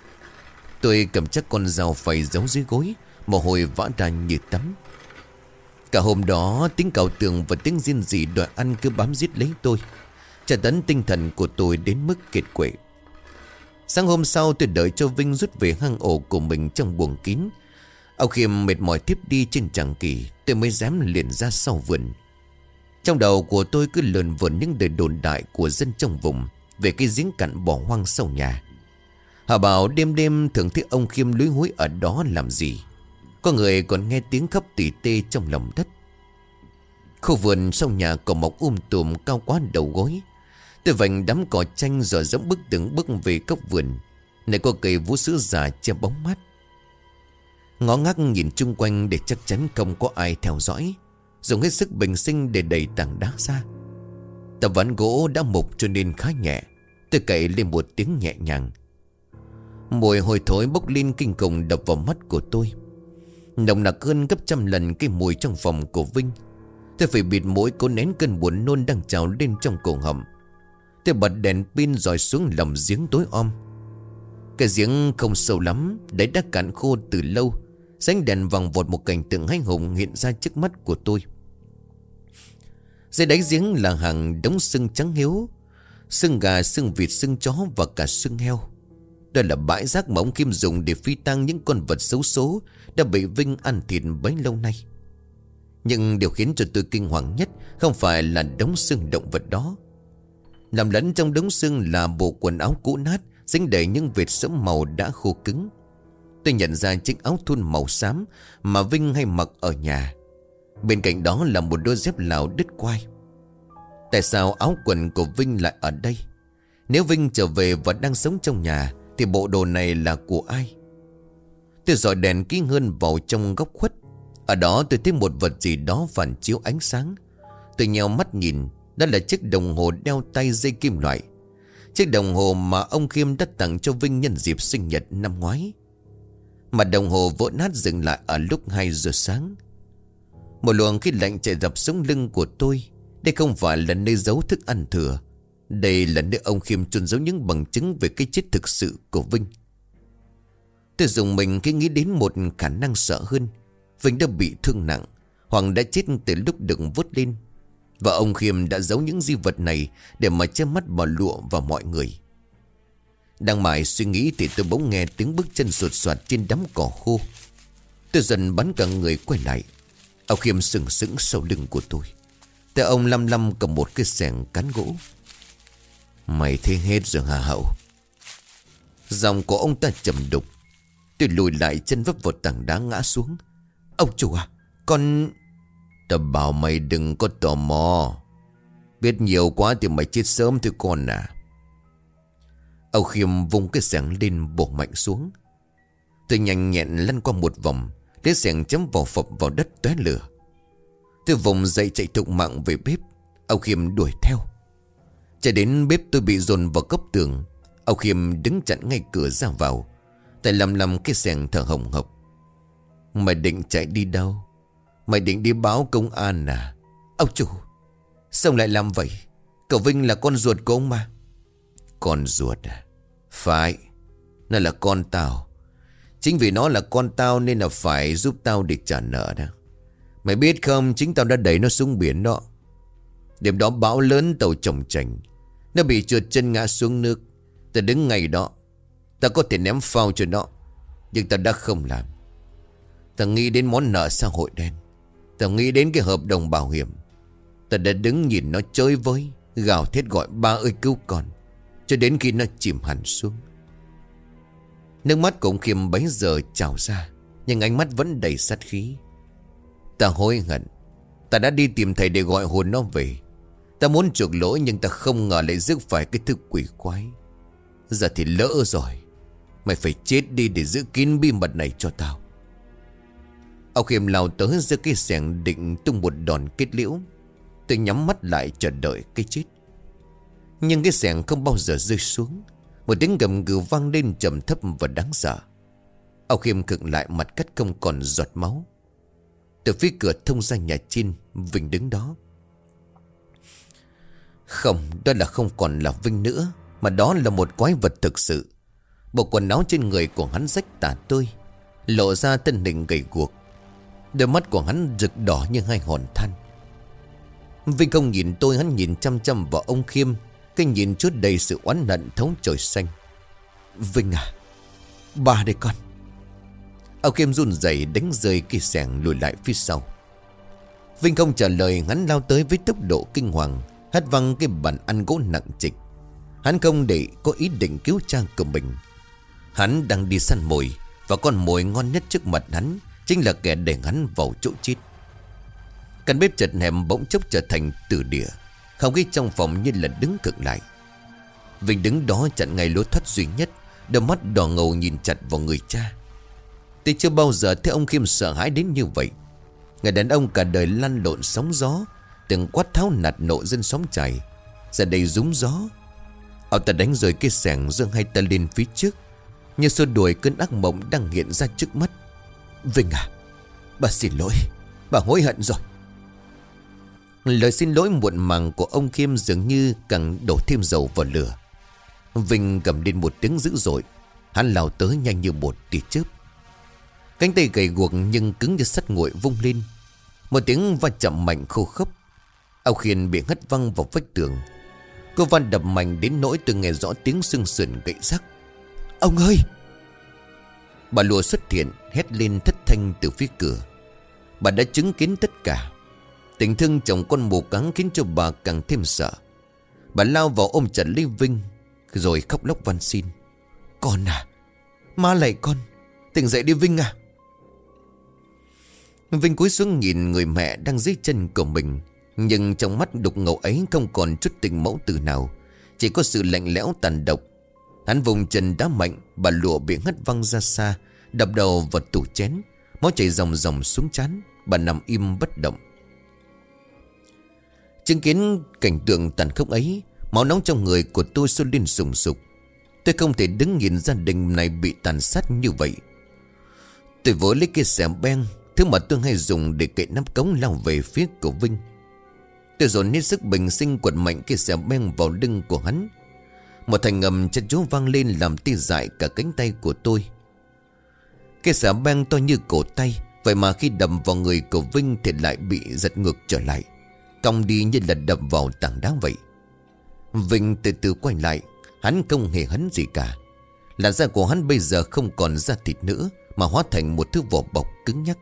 Tôi cầm chắc con dao phải giấu dưới gối, Mồ hôi vã ra như tắm. Cả hôm đó, tiếng cào tường và tiếng riêng gì đòi ăn cứ bám giết lấy tôi. Trả tấn tinh thần của tôi đến mức kiệt quệ. Sáng hôm sau, tôi đợi cho Vinh rút về hang ổ của mình trong buồng kín. Ông Khiêm mệt mỏi tiếp đi trên tràng kỳ, Tôi mới dám liền ra sau vườn. Trong đầu của tôi cứ lờn vờn những đời đồn đại của dân trong vùng. Về cái giếng cặn bỏ hoang sau nhà. Họ bảo đêm đêm thường thấy ông Khiêm lưới húi ở đó làm gì. Có người còn nghe tiếng khóc tỉ tê trong lòng đất Khu vườn sau nhà có mọc um tùm cao quá đầu gối. Tôi vành đám cỏ chanh rồi dẫm bước từng bước về cốc vườn. Này có cây vũ sữa già che bóng mát. Ngó ngác nhìn chung quanh để chắc chắn không có ai theo dõi. Dùng hết sức bình sinh để đẩy tảng đá ra. Tập ván gỗ đã mục cho nên khá nhẹ. Tôi cậy lên một tiếng nhẹ nhàng. Mùi hồi thối bốc lên kinh khủng đập vào mắt của tôi. Nồng nặc hơn gấp trăm lần cái mùi trong phòng của Vinh. Tôi phải bịt mũi cố nén cơn buồn nôn đang trào lên trong cổ họng. Tôi bật đèn pin rồi xuống lòng giếng tối om. Cái giếng không sâu lắm, Đấy đã cạn khô từ lâu. Sánh đèn vòng vọt một cảnh tượng hay hùng hiện ra trước mắt của tôi. Dưới đáy giếng là hàng đống xương trắng hiếu Xương gà, xương vịt, xương chó và cả xương heo. Đây là bãi rác mà ông Kim dùng để phi tăng những con vật xấu số Đã bị Vinh ăn thịt bấy lâu nay. Nhưng điều khiến cho tôi kinh hoàng nhất Không phải là đống xương động vật đó. Nằm lẫn trong đống xương là bộ quần áo cũ nát Dính đầy những vệt sẫm màu đã khô cứng. Tôi nhận ra chiếc áo thun màu xám Mà Vinh hay mặc ở nhà. Bên cạnh đó là một đôi dép lào đứt quai. Tại sao áo quần của Vinh lại ở đây? Nếu Vinh trở về và đang sống trong nhà, Thì bộ đồ này là của ai? Tôi dọi đèn kỹ hơn vào trong góc khuất. Ở đó tôi thấy một vật gì đó phản chiếu ánh sáng. Tôi nheo mắt nhìn, Đó là chiếc đồng hồ đeo tay dây kim loại. Chiếc đồng hồ mà ông Khiêm đã tặng cho Vinh nhân dịp sinh nhật năm ngoái. Mặt đồng hồ vỡ nát dừng lại ở lúc 2 giờ sáng. Một luồng khí lạnh chạy dọc sống lưng của tôi. Đây không phải là nơi giấu thức ăn thừa. Đây là nơi ông Khiêm chôn giấu những bằng chứng về cái chết thực sự của Vinh. Tôi dùng mình khi nghĩ đến một khả năng sợ hơn. Vinh đã bị thương nặng. Hoàng đã chết từ lúc được vút lên. Và ông Khiêm đã giấu những di vật này Để mà che mắt bỏ lụa vào mọi người. Đang mải suy nghĩ thì tôi bỗng nghe tiếng bước chân sột soạt trên đám cỏ khô. Tôi dần bắn cả người quay lại. Ông Khiêm sừng sững sau lưng của tôi. แต่ ông lăm lăm cầm một cái sẻng cán gỗ. Mày thế hết rồi hả hậu? Dòng của ông ta trầm đục. Tôi lùi lại chân vấp vào tảng đá ngã xuống. Ông chủ à, con... Ta bảo mày đừng có tò mò. Biết nhiều quá thì mày chết sớm thôi con à. Âu Khiêm vung cái sẻng lên bổ mạnh xuống. Tôi nhanh nhẹn lăn qua một vòng, lấy sẻng chấm vào phập vào đất tóe lửa. Tôi vùng dậy chạy thục mạng về bếp, Ông Khiêm đuổi theo. Chạy đến bếp tôi bị dồn vào góc tường, Ông Khiêm đứng chặn ngay cửa ra vào, tay lầm lầm cái sẻng thở hồng hộc. Mày định chạy đi đâu? Mày định đi báo công an à? Ông chủ, sao lại làm vậy? Cậu Vinh là con ruột của ông mà. Con ruột à? Phải Nó là con tao Chính vì nó là con tao nên là phải giúp tao để trả nợ đó. Mày biết không, Chính tao đã đẩy nó xuống biển đó. Đêm đó bão lớn, tàu trồng chành. Nó bị trượt chân ngã xuống nước. Tao đứng ngay đó. Tao có thể ném phao cho nó, Nhưng tao đã không làm. Tao nghĩ đến món nợ xã hội đen. Tao nghĩ đến cái hợp đồng bảo hiểm. Tao đã đứng nhìn nó chơi với, Gào thét gọi, ba ơi, cứu con. Cho đến khi nó chìm hẳn xuống. Nước mắt của ông Khiêm bấy giờ trào ra, Nhưng ánh mắt vẫn đầy sát khí. Ta hối hận, Ta đã đi tìm thầy để gọi hồn nó về. Ta muốn chuộc lỗi nhưng ta không ngờ lại rước phải cái thứ quỷ quái. Giờ thì lỡ rồi, Mày phải chết đi để giữ kín bí mật này cho tao. Ông Khiêm lao tới giữa cái sẻng định tung một đòn kết liễu. Tôi nhắm mắt lại chờ đợi cái chết. Nhưng cái sẻng không bao giờ rơi xuống. Một tiếng gầm gừ vang lên trầm thấp và đáng sợ. Âu Khiêm cực lại mặt cắt không còn giọt máu. Từ phía cửa thông ra nhà Chin Vinh đứng đó. Không, Đó là không còn là Vinh nữa, Mà đó là một quái vật thực sự. Bộ quần áo trên người của hắn rách tả tơi, Lộ ra thân hình gầy guộc. Đôi mắt của hắn rực đỏ như hai hòn than. Vinh không nhìn tôi, hắn nhìn chăm chăm vào ông Khiêm cái nhìn chút đầy sự oán hận thấu trời xanh. Vinh à Ba đây con. Âu Kim run rẩy đánh rơi cây sẻng lùi lại phía sau. Vinh không trả lời, hắn lao tới với tốc độ kinh hoàng, Hất văng cái bàn ăn gỗ nặng trịch. Hắn không để có ý định cứu cha của mình. Hắn đang đi săn mồi, Và con mồi ngon nhất trước mặt hắn Chính là kẻ để hắn vào chỗ chết. Căn bếp chật hẻm bỗng chốc trở thành tử địa. Không khí trong phòng như là đứng cực lại. Vinh đứng đó chặn ngay lối thoát duy nhất, Đôi mắt đỏ ngầu nhìn chặt vào người cha. Tôi chưa bao giờ thấy ông Khiêm sợ hãi đến như vậy, Người đàn ông cả đời lăn lộn sóng gió, Từng quát tháo nạt nộ dân sóng chảy Giờ đây rúng gió. Ông ta đánh rồi cái sẻng dương hai ta lên phía trước, Như xua đuổi cơn ác mộng đang hiện ra trước mắt. Vinh à Bà xin lỗi, Bà hối hận rồi. Lời xin lỗi muộn màng của ông Khiêm dường như càng đổ thêm dầu vào lửa. Vinh cầm lên một tiếng dữ dội. Hắn lao tới nhanh như một tia chớp. Cánh tay gầy guộc nhưng cứng như sắt nguội vung lên. Một tiếng va chạm mạnh khô khốc. Ông Khiên bị hất văng vào vách tường. Cô Văn đập mạnh đến nỗi tôi nghe rõ tiếng xương sườn gãy rắc Ông ơi! Bà lùa xuất hiện, hét lên thất thanh từ phía cửa. Bà đã chứng kiến tất cả. Tình thương chồng con mù cắn khiến cho bà càng thêm sợ. Bà lao vào ôm chặt Lý Vinh, Rồi khóc lóc van xin. Con à Ma lại con, Tỉnh dậy đi Vinh à. Vinh cúi xuống nhìn người mẹ đang dưới chân của mình, Nhưng trong mắt đục ngầu ấy không còn chút tình mẫu từ nào, Chỉ có sự lạnh lẽo tàn độc. Hắn vùng chân đá mạnh, Bà lụa bị ngất văng ra xa, Đập đầu vào tủ chén, Máu chảy ròng ròng xuống chán Bà nằm im bất động. Chứng kiến cảnh tượng tàn khốc ấy, Máu nóng trong người của tôi sôi lên sùng sục. Tôi không thể đứng nhìn gia đình này bị tàn sát như vậy. Tôi vỡ lấy cái xẻm beng, Thứ mà tôi hay dùng để cậy nắp cống lao về phía của Vinh. Tôi dồn hết sức bình sinh quật mạnh cái xẻm beng vào lưng của hắn. Một thành ngầm chân chú vang lên làm tê dại cả cánh tay của tôi. Cái xẻm beng to như cổ tay, Vậy mà khi đầm vào người của Vinh thì lại bị giật ngược trở lại. Cong đi như là đập vào tảng đá vậy. Vinh từ từ quay lại, Hắn không hề hấn gì cả. Là da của hắn bây giờ không còn da thịt nữa, Mà hóa thành một thứ vỏ bọc cứng nhắc.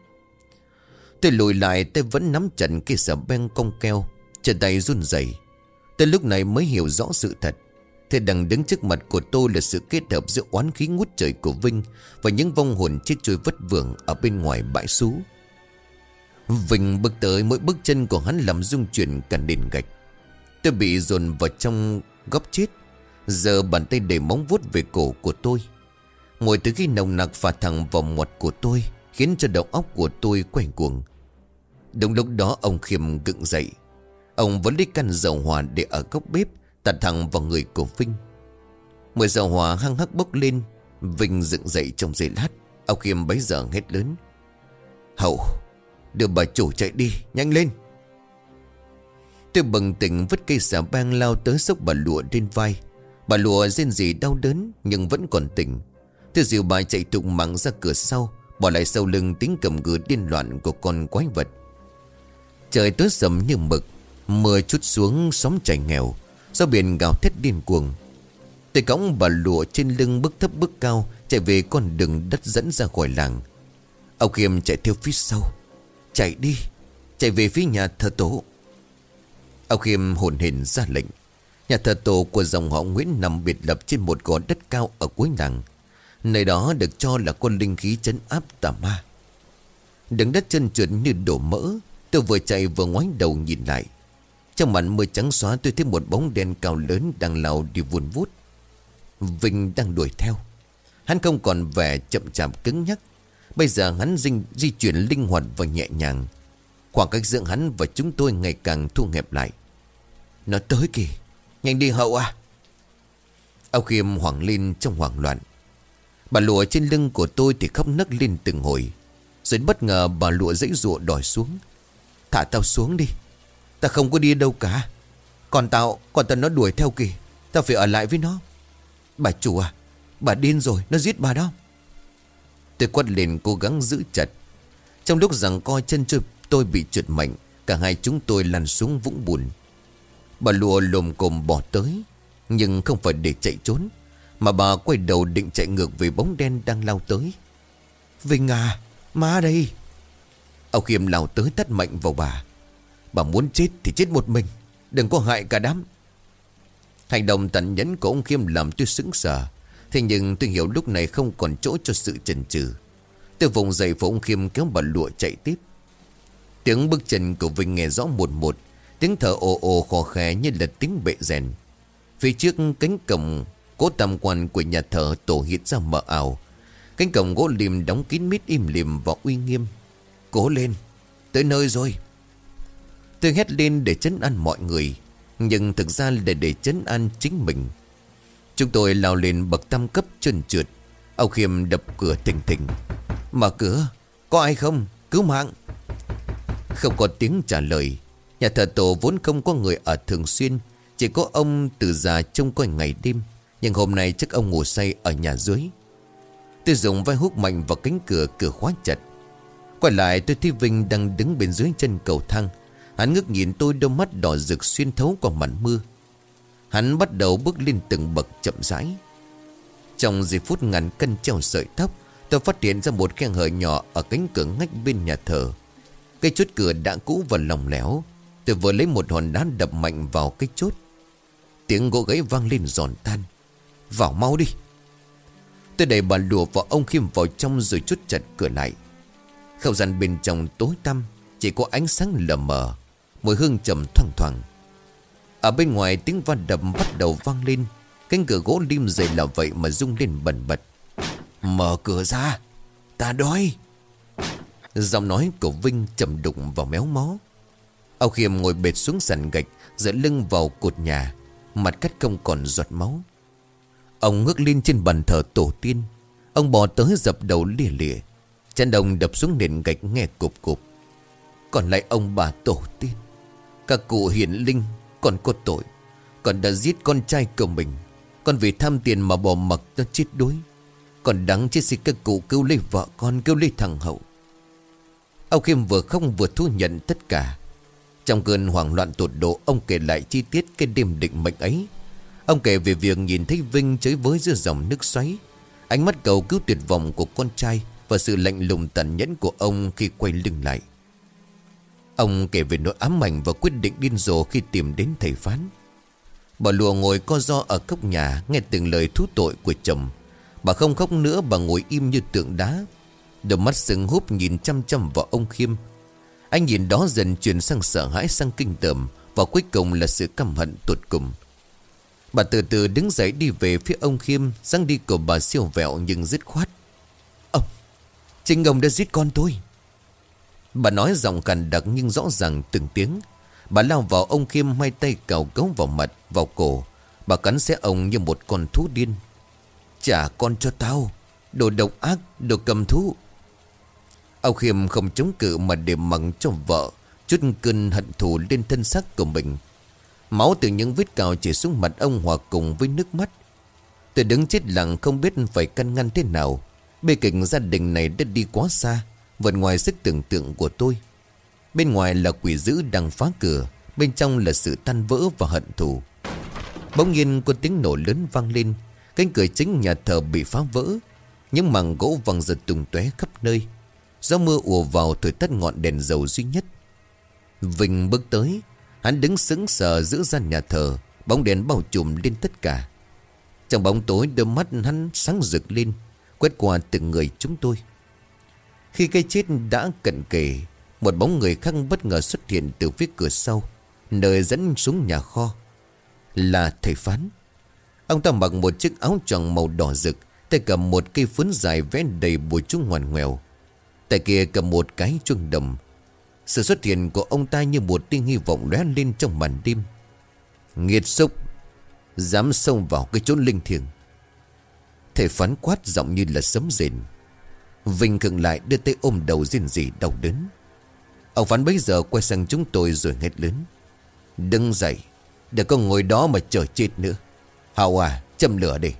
Tôi lùi lại tay vẫn nắm chặt cái sở beng cong keo, Chân tay run rẩy. Tới lúc này mới hiểu rõ sự thật. Thế đằng đứng trước mặt của tôi là sự kết hợp giữa oán khí ngút trời của Vinh Và những vong hồn chết trôi vất vưởng ở bên ngoài bãi xú. Vinh bước tới mỗi bước chân của hắn làm rung chuyển cả nền gạch. Tôi bị dồn vào trong góc chết. Giờ bàn tay để móng vuốt về cổ của tôi. Mùi từ khi nồng nặc phả thẳng vào mặt của tôi Khiến cho đầu óc của tôi quay cuồng. Đúng lúc đó, ông Khiêm gựng dậy. Ông vẫn lấy căn dầu hỏa để ở góc bếp, Tạt thẳng vào người của Vinh. Mùi dầu hỏa hăng hắc bốc lên. Vinh dựng dậy trong giây lát. Ông Khiêm bấy giờ hét lớn. Hậu Đưa bà chủ chạy đi, nhanh lên. Tôi bừng tỉnh vứt cây xà bang lao tới sốc bà lụa trên vai. Bà lụa rên gì đau đớn, nhưng vẫn còn tỉnh. Tôi dìu bà chạy tụng mắng ra cửa sau, Bỏ lại sau lưng tính cầm gừ điên loạn của con quái vật. Trời tối sầm như mực, Mưa chút xuống xóm chảy nghèo Gió biển gào thét điên cuồng. Tôi cõng bà lụa trên lưng bước thấp bước cao, Chạy về con đường đất dẫn ra khỏi làng. Ông Khiêm chạy theo phía sau. Chạy đi. Chạy về phía nhà thờ tổ. Ông Khiêm hồn hển ra lệnh. Nhà thờ tổ của dòng họ Nguyễn nằm biệt lập trên một gò đất cao ở cuối làng. Nơi đó được cho là con linh khí chấn áp tà ma. Đứng đất chân trượt như đổ mỡ, Tôi vừa chạy vừa ngoái đầu nhìn lại. Trong màn mưa trắng xóa tôi thấy một bóng đen cao lớn đang lao đi vun vút Vinh đang đuổi theo. Hắn không còn vẻ chậm chạp cứng nhắc. Bây giờ hắn dinh, di chuyển linh hoạt và nhẹ nhàng. Khoảng cách giữa hắn và chúng tôi ngày càng thu hẹp lại. Nó tới kìa Nhanh đi hậu à. Âu Khiêm hoảng lên trong hoảng loạn. Bà lụa trên lưng của tôi thì khóc nấc lên từng hồi. Rồi bất ngờ bà lụa dãy rụa đòi xuống. Thả tao xuống đi Ta không có đi đâu cả. Còn tao Còn tao nó đuổi theo kìa. Tao phải ở lại với nó. Bà chủ à Bà điên rồi Nó giết bà đó. Tôi quát lên cố gắng giữ chặt. Trong lúc rằng coi chân tôi, tôi bị trượt mạnh Cả hai chúng tôi lăn xuống vũng bùn. Bà lùa lồm cồm bỏ tới Nhưng không phải để chạy trốn Mà bà quay đầu định chạy ngược về bóng đen đang lao tới. Vinh à Má đây. Ông Khiêm lao tới tắt mạnh vào bà. Bà muốn chết thì chết một mình Đừng có hại cả đám. Hành động tận nhẫn của ông Khiêm làm tôi sững sờ. Thế nhưng tôi hiểu lúc này không còn chỗ cho sự chần chừ. Tôi vùng dậy và ông Khiêm kéo bà lụa chạy tiếp. Tiếng bước chân của Vinh nghe rõ một một, Tiếng thở ồ ồ khò khè như là tiếng bệ rèn. Phía trước cánh cổng, Cố tam quan của nhà thờ tổ hiện ra mờ ảo. Cánh cổng gỗ liềm đóng kín mít im lìm và uy nghiêm. Cố lên, Tới nơi rồi. Tôi hét lên để chấn an mọi người, Nhưng thực ra là để chấn an chính mình. Chúng tôi lao lên bậc tam cấp trơn trượt. Ông Khiêm đập cửa thình thình. Mở cửa, Có ai không? Cứu mạng. Không có tiếng trả lời. Nhà thờ tổ vốn không có người ở thường xuyên, Chỉ có ông từ già trông coi ngày đêm. Nhưng hôm nay chắc ông ngủ say ở nhà dưới. Tôi dùng vai hút mạnh vào cánh cửa cửa khóa chặt. Quay lại, tôi thấy Vinh đang đứng bên dưới chân cầu thang. Hắn ngước nhìn tôi, đôi mắt đỏ rực xuyên thấu qua màn mưa. Hắn bắt đầu bước lên từng bậc chậm rãi. Trong giây phút ngắn cân treo sợi tóc, Tôi phát hiện ra một khe hở nhỏ Ở cánh cửa ngách bên nhà thờ. Cây chốt cửa đã cũ và lỏng lẻo. Tôi vừa lấy một hòn đá đập mạnh vào cái chốt. Tiếng gỗ gãy vang lên giòn tan. Vào mau đi. Tôi đẩy bà lùa và ông Khiêm vào trong rồi chốt chặt cửa lại. Không gian bên trong tối tăm, Chỉ có ánh sáng lờ mờ. Mùi hương trầm thoang thoảng. Ở bên ngoài tiếng va đập bắt đầu vang lên. Cánh cửa gỗ lim dày là vậy mà rung lên bần bật. Mở cửa ra, Ta đói. Giọng nói của Vinh trầm đụng vào méo mó. Ông Khiêm ngồi bệt xuống sàn gạch, Dựa lưng vào cột nhà. Mặt cắt không còn giọt máu. Ông ngước lên trên bàn thờ tổ tiên. Ông bò tới dập đầu lìa lìa. Chân đồng đập xuống nền gạch nghe cục cục Còn lại ông bà tổ tiên. Các cụ hiển linh còn có tội. Còn đã giết con trai của mình. Còn vì tham tiền mà bỏ mặc cho chết đuối. Còn đáng chết xin các cụ cứu lấy vợ con, Cứu lấy thằng hậu. Âu Khiêm vừa không vừa thu nhận tất cả. Trong cơn hoảng loạn tột độ, Ông kể lại chi tiết cái đêm định mệnh ấy. Ông kể về việc nhìn thấy Vinh chơi với giữa dòng nước xoáy. Ánh mắt cầu cứu tuyệt vọng của con trai Và sự lạnh lùng tàn nhẫn của ông khi quay lưng lại. Ông kể về nỗi ám ảnh và quyết định điên rồ khi tìm đến thầy phán. Bà lùa ngồi co do ở cốc nhà, Nghe từng lời thú tội của chồng. Bà không khóc nữa, bà ngồi im như tượng đá. Đôi mắt sừng húp nhìn chăm chăm vào ông Khiêm. Anh nhìn đó dần chuyển sang sợ hãi, sang kinh tởm, Và cuối cùng là sự căm hận tột cùng. Bà từ từ đứng dậy đi về phía ông Khiêm Răng đi của bà siêu vẹo nhưng dứt khoát. Ông, Chính ông đã giết con tôi. Bà nói giọng cằn đặc nhưng rõ ràng từng tiếng. Bà lao vào ông Khiêm, hai tay cào cấu vào mặt, Vào cổ. Bà cắn xé ông như một con thú điên. Trả con cho tao, Đồ độc ác, Đồ cầm thú. Ông Khiêm không chống cự mà để mặn cho vợ, Chút cơn hận thù lên thân xác của mình. Máu từ những vết cào chỉ xuống mặt ông hòa cùng với nước mắt. Tôi đứng chết lặng không biết phải căn ngăn thế nào. Bê kịch gia đình này đã đi quá xa. Vượt ngoài sức tưởng tượng của tôi. Bên ngoài là quỷ dữ đang phá cửa, Bên trong là sự tan vỡ và hận thù. Bỗng nhiên có tiếng nổ lớn vang lên, Cánh cửa chính nhà thờ bị phá vỡ, Những mảng gỗ văng giật tung tóe khắp nơi. Gió mưa ùa vào thổi tắt ngọn đèn dầu duy nhất. Vinh bước tới, Hắn đứng sững sờ giữa gian nhà thờ, Bóng đèn bao trùm lên tất cả. Trong bóng tối đôi mắt hắn sáng rực lên, Quét qua từng người chúng tôi. Khi cây chết đã cận kề, Một bóng người khác bất ngờ xuất hiện từ phía cửa sau, Nơi dẫn xuống nhà kho. Là thầy phán. Ông ta mặc một chiếc áo tròn màu đỏ rực, Tay cầm một cây phấn dài vẽ đầy bùi chú ngoằn ngoèo. Tay kia cầm một cái chuông đồng. Sự xuất hiện của ông ta như một tia hy vọng lóe lên trong màn đêm. Nghiệt xúc, Dám xông vào cái chốn linh thiêng. Thầy phán quát giọng như là sấm rền. Vinh khựng lại đưa tay ôm đầu riêng gì đau đớn. Ông phán bấy giờ quay sang chúng tôi rồi hét lớn. Đừng dậy Đừng có ngồi đó mà chờ chết nữa. Hào à châm lửa đi.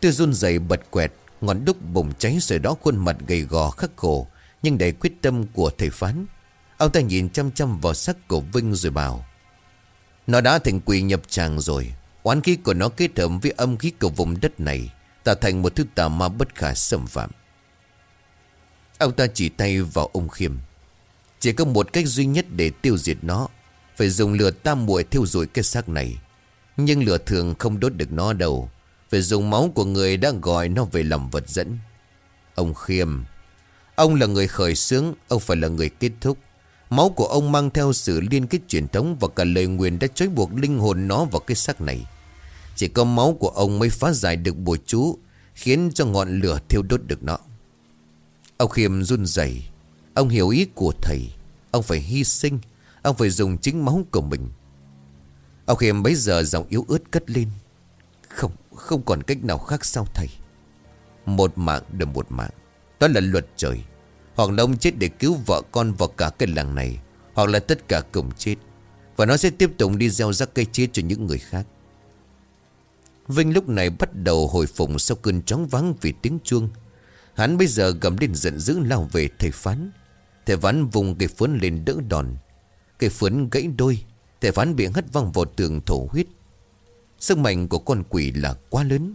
Tôi run dậy bật quẹt, Ngọn đúc bùng cháy rồi đó khuôn mặt gầy gò khắc khổ, Nhưng đầy quyết tâm của thầy phán. Ông ta nhìn chăm chăm vào sắc của Vinh rồi bảo, Nó đã thành quỷ nhập tràng rồi. Oán khí của nó kết hợp với âm khí của vùng đất này. Tạo thành một thứ tà ma bất khả xâm phạm. Ông ta chỉ tay vào ông Khiêm. Chỉ có một cách duy nhất để tiêu diệt nó, Phải dùng lửa tam muội thiêu rụi cái xác này. Nhưng lửa thường không đốt được nó đâu, Phải dùng máu của người đang gọi nó về làm vật dẫn. Ông Khiêm, Ông là người khởi xướng, Ông phải là người kết thúc. Máu của ông mang theo sự liên kết truyền thống Và cả lời nguyền đã trói buộc linh hồn nó vào cái xác này. Chỉ có máu của ông mới phá giải được bùa chú Khiến cho ngọn lửa thiêu đốt được nó. Ông Khiêm run rẩy. Ông hiểu ý của thầy. Ông phải hy sinh. Ông phải dùng chính máu của mình. Ông Khiêm bấy giờ giọng yếu ớt cất lên. Không, không còn cách nào khác sao thầy. Một mạng được một mạng. Đó là luật trời. Hoặc là ông chết để cứu vợ con và cả cái làng này Hoặc là tất cả cùng chết. Và nó sẽ tiếp tục đi gieo rắc cây chết cho những người khác. Vinh lúc này bắt đầu hồi phục sau cơn chóng vắng vì tiếng chuông. Hắn bây giờ gầm lên giận dữ lao về thầy phán. Thầy phán vùng cây phấn lên đỡ đòn. Cây phấn gãy đôi, Thầy phán bị hất văng vào tường thổ huyết. Sức mạnh của con quỷ là quá lớn.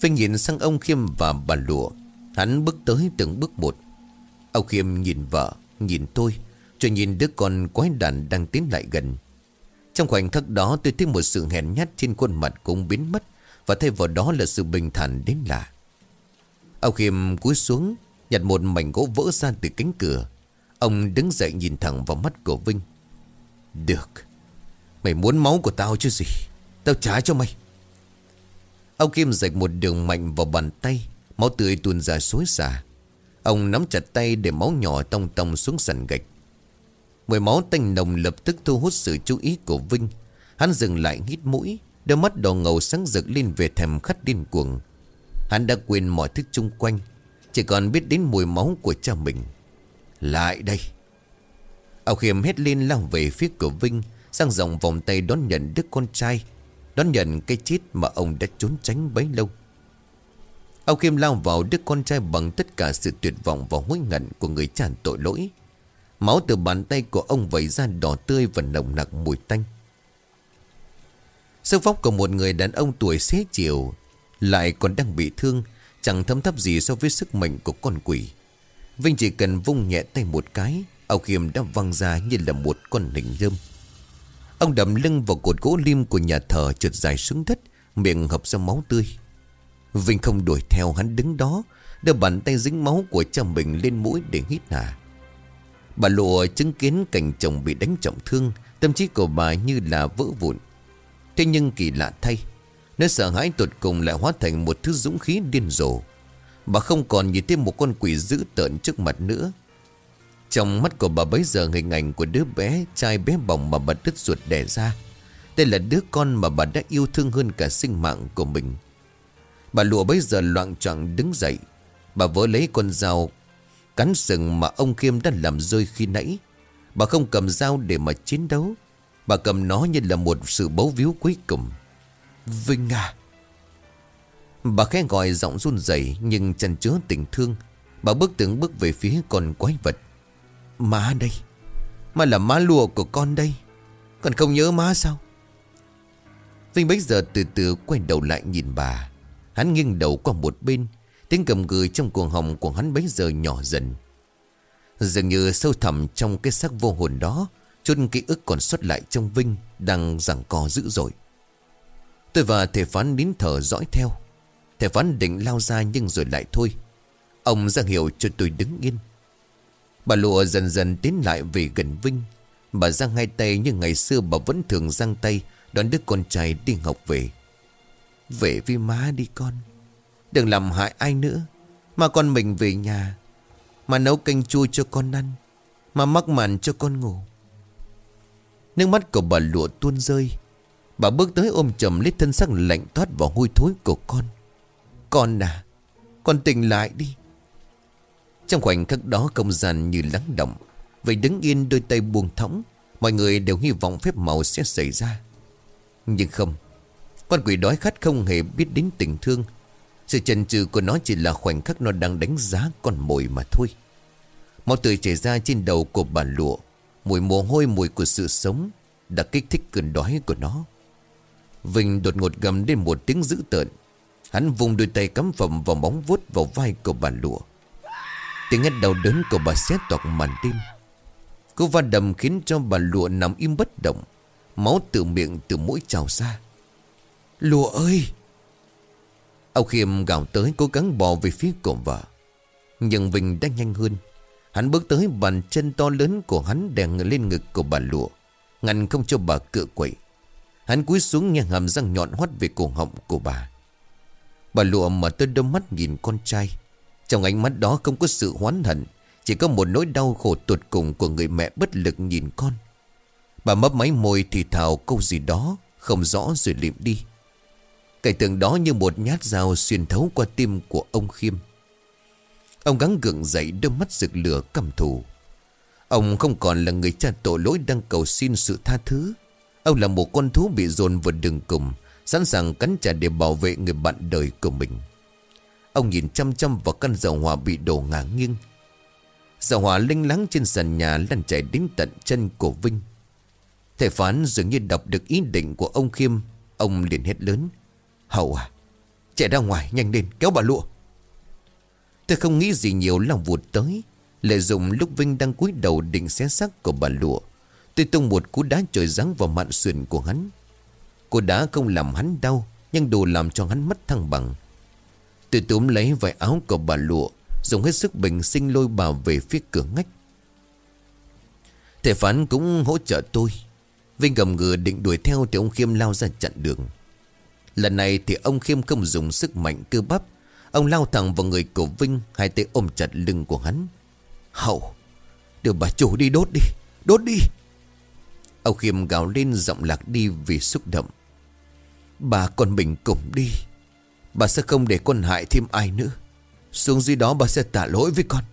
Vinh nhìn sang ông Khiêm và bà lụa. Hắn bước tới từng bước một. Ông Khiêm nhìn vợ, Nhìn tôi, Rồi nhìn đứa con quái đàn đang tiến lại gần. Trong khoảnh khắc đó tôi thấy một sự hèn nhát trên khuôn mặt cũng biến mất Và thay vào đó là sự bình thản đến lạ. Ông Khiêm cúi xuống, Nhặt một mảnh gỗ vỡ ra từ cánh cửa. Ông đứng dậy nhìn thẳng vào mắt của Vinh. Được, Mày muốn máu của tao chứ gì? Tao trả cho mày. Ông Kim rạch một đường mạnh vào bàn tay, Máu tươi tuôn ra xối xả. Ông nắm chặt tay để máu nhỏ tông tông xuống sàn gạch. Mùi máu tanh nồng lập tức thu hút sự chú ý của Vinh. Hắn dừng lại hít mũi, Đôi mắt đỏ ngầu sáng rực lên về thèm khát điên cuồng. Hắn đã quên mọi thứ chung quanh, Chỉ còn biết đến mùi máu của cha mình. Lại đây. Ông Khiêm hét lên lao về phía cửa Vinh, Sang dòng vòng tay đón nhận đứa con trai, Đón nhận cái chết mà ông đã trốn tránh bấy lâu. Âu Khiêm lao vào đứa con trai bằng tất cả sự tuyệt vọng và hối ngận của người tràn tội lỗi. Máu từ bàn tay của ông vẩy ra đỏ tươi và nồng nặc mùi tanh. Sức vóc của một người đàn ông tuổi xế chiều lại còn đang bị thương, Chẳng thấm thấp gì so với sức mạnh của con quỷ. Vinh chỉ cần vung nhẹ tay một cái Ông Khiêm đã văng ra như là một con hình dâm Ông đầm lưng vào cột gỗ lim của nhà thờ trượt dài xuống đất, Miệng hợp ra máu tươi. Vinh không đuổi theo, hắn đứng đó, Đưa bàn tay dính máu của cha mình lên mũi để hít hà. Bà lụa chứng kiến cảnh chồng bị đánh trọng thương, Tâm trí của bà như là vỡ vụn. Thế nhưng kỳ lạ thay Nơi sợ hãi tột cùng lại hóa thành một thứ dũng khí điên rồ. Bà không còn nhìn thêm một con quỷ dữ tợn trước mặt nữa. Trong mắt của bà bấy giờ hình ảnh của đứa bé Trai bé bỏng mà bà đứt ruột đẻ ra. Đây là đứa con mà bà đã yêu thương hơn cả sinh mạng của mình. Bà lụa bấy giờ loạn trọng đứng dậy. Bà vỡ lấy con dao Cắn sừng mà ông Khiêm đã làm rơi khi nãy. Bà không cầm dao để mà chiến đấu. Bà cầm nó như là một sự bấu víu cuối cùng. Vinh à! Bà khẽ gọi giọng run rẩy Nhưng chân chứa tình thương. Bà bước từng bước về phía con quái vật. Má đây! Má là má lùa của con đây. Còn không nhớ má sao? Vinh bấy giờ từ từ quay đầu lại nhìn bà. Hắn nghiêng đầu qua một bên Tiếng cầm gừ trong cuồng hồng của hắn bấy giờ nhỏ dần. Dường như sâu thẳm trong cái xác vô hồn đó, chút ký ức còn xuất lại trong Vinh Đang giằng co dữ dội. Tôi và thể phán nín thở dõi theo. Thể phán định lao ra nhưng rồi lại thôi. Ông ra hiệu cho tôi đứng yên. Bà lụa dần dần tiến lại về gần Vinh. Bà giang hai tay như ngày xưa bà vẫn thường giang tay Đón đứa con trai đi học về. Về với má đi con. Đừng làm hại ai nữa, Mà con mình về nhà, Mà nấu canh chua cho con ăn, Mà mắc màn cho con ngủ. Nước mắt của bà lụa tuôn rơi. Bà bước tới ôm chầm lấy thân sắc lạnh toát vào hôi thối của con. Con à Con tỉnh lại đi. Trong khoảnh khắc đó không gian như lắng động, Vậy đứng yên đôi tay buông thõng, Mọi người đều hy vọng phép màu sẽ xảy ra. Nhưng không, Con quỷ đói khát không hề biết đến tình thương. Sự chần chừ của nó chỉ là khoảnh khắc nó đang đánh giá con mồi mà thôi. Máu tươi chảy ra trên đầu của bà lụa Mùi mồ hôi mùi của sự sống Đã kích thích cơn đói của nó. Vinh đột ngột gầm lên một tiếng dữ tợn. Hắn vùng đôi tay cắm phẩm vào móng vuốt vào vai của bà lụa. Tiếng hét đau đớn của bà xé toạc màn tim, Cú va đầm khiến cho bà lụa nằm im bất động Máu từ miệng từ mũi trào ra. Lụa ơi! Ông Khiêm gào tới cố gắng bò về phía của vợ. Nhưng Vinh đã nhanh hơn. Hắn bước tới bàn chân to lớn của hắn đè lên ngực của bà lụa, Ngăn không cho bà cựa quậy. Hắn cúi xuống nghe hàm răng nhọn hoắt về cổ họng của bà. Bà lụa mở tới đôi mắt nhìn con trai. Trong ánh mắt đó không có sự hoán hận, Chỉ có một nỗi đau khổ tột cùng của người mẹ bất lực nhìn con. Bà mấp máy môi thì thào câu gì đó, Không rõ rồi liệm đi. Cảnh tượng đó như một nhát dao xuyên thấu qua tim của ông Khiêm. Ông gắng gượng dậy đôi mắt rực lửa cầm thù. Ông không còn là người cha tội lỗi đang cầu xin sự tha thứ. Ông là một con thú bị dồn vào đường cùng, Sẵn sàng cắn trả để bảo vệ người bạn đời của mình. Ông nhìn chăm chăm vào căn dầu hỏa bị đổ ngả nghiêng. Dầu hỏa linh lắng trên sàn nhà lăn chảy đến tận chân của Vinh. Thầy phán dường như đọc được ý định của ông Khiêm, Ông liền hét lớn. Hậu à Chạy ra ngoài nhanh lên, kéo bà lụa. Tôi không nghĩ gì nhiều, lòng vụt tới. Lợi dụng lúc Vinh đang cúi đầu định xé xác của bà lụa, Tôi tung một cú đá trời giáng vào mạn sườn của hắn. Cú đá không làm hắn đau, Nhưng đồ làm cho hắn mất thăng bằng. Tôi túm lấy vài áo của bà lụa, Dùng hết sức bình sinh lôi bà về phía cửa ngách. Thầy phán cũng hỗ trợ tôi. Vinh gầm ngựa định đuổi theo Thì ông Khiêm lao ra chặn đường. Lần này thì ông Khiêm không dùng sức mạnh cơ bắp. Ông lao thẳng vào người của Vinh, Hai tay ôm chặt lưng của hắn. Hậu Đưa bà chủ đi đốt đi Đốt đi. Ông Khiêm gào lên giọng lạc đi vì xúc động. Bà con mình cùng đi, Bà sẽ không để con hại thêm ai nữa. Xuống dưới đó bà sẽ tạ lỗi với con.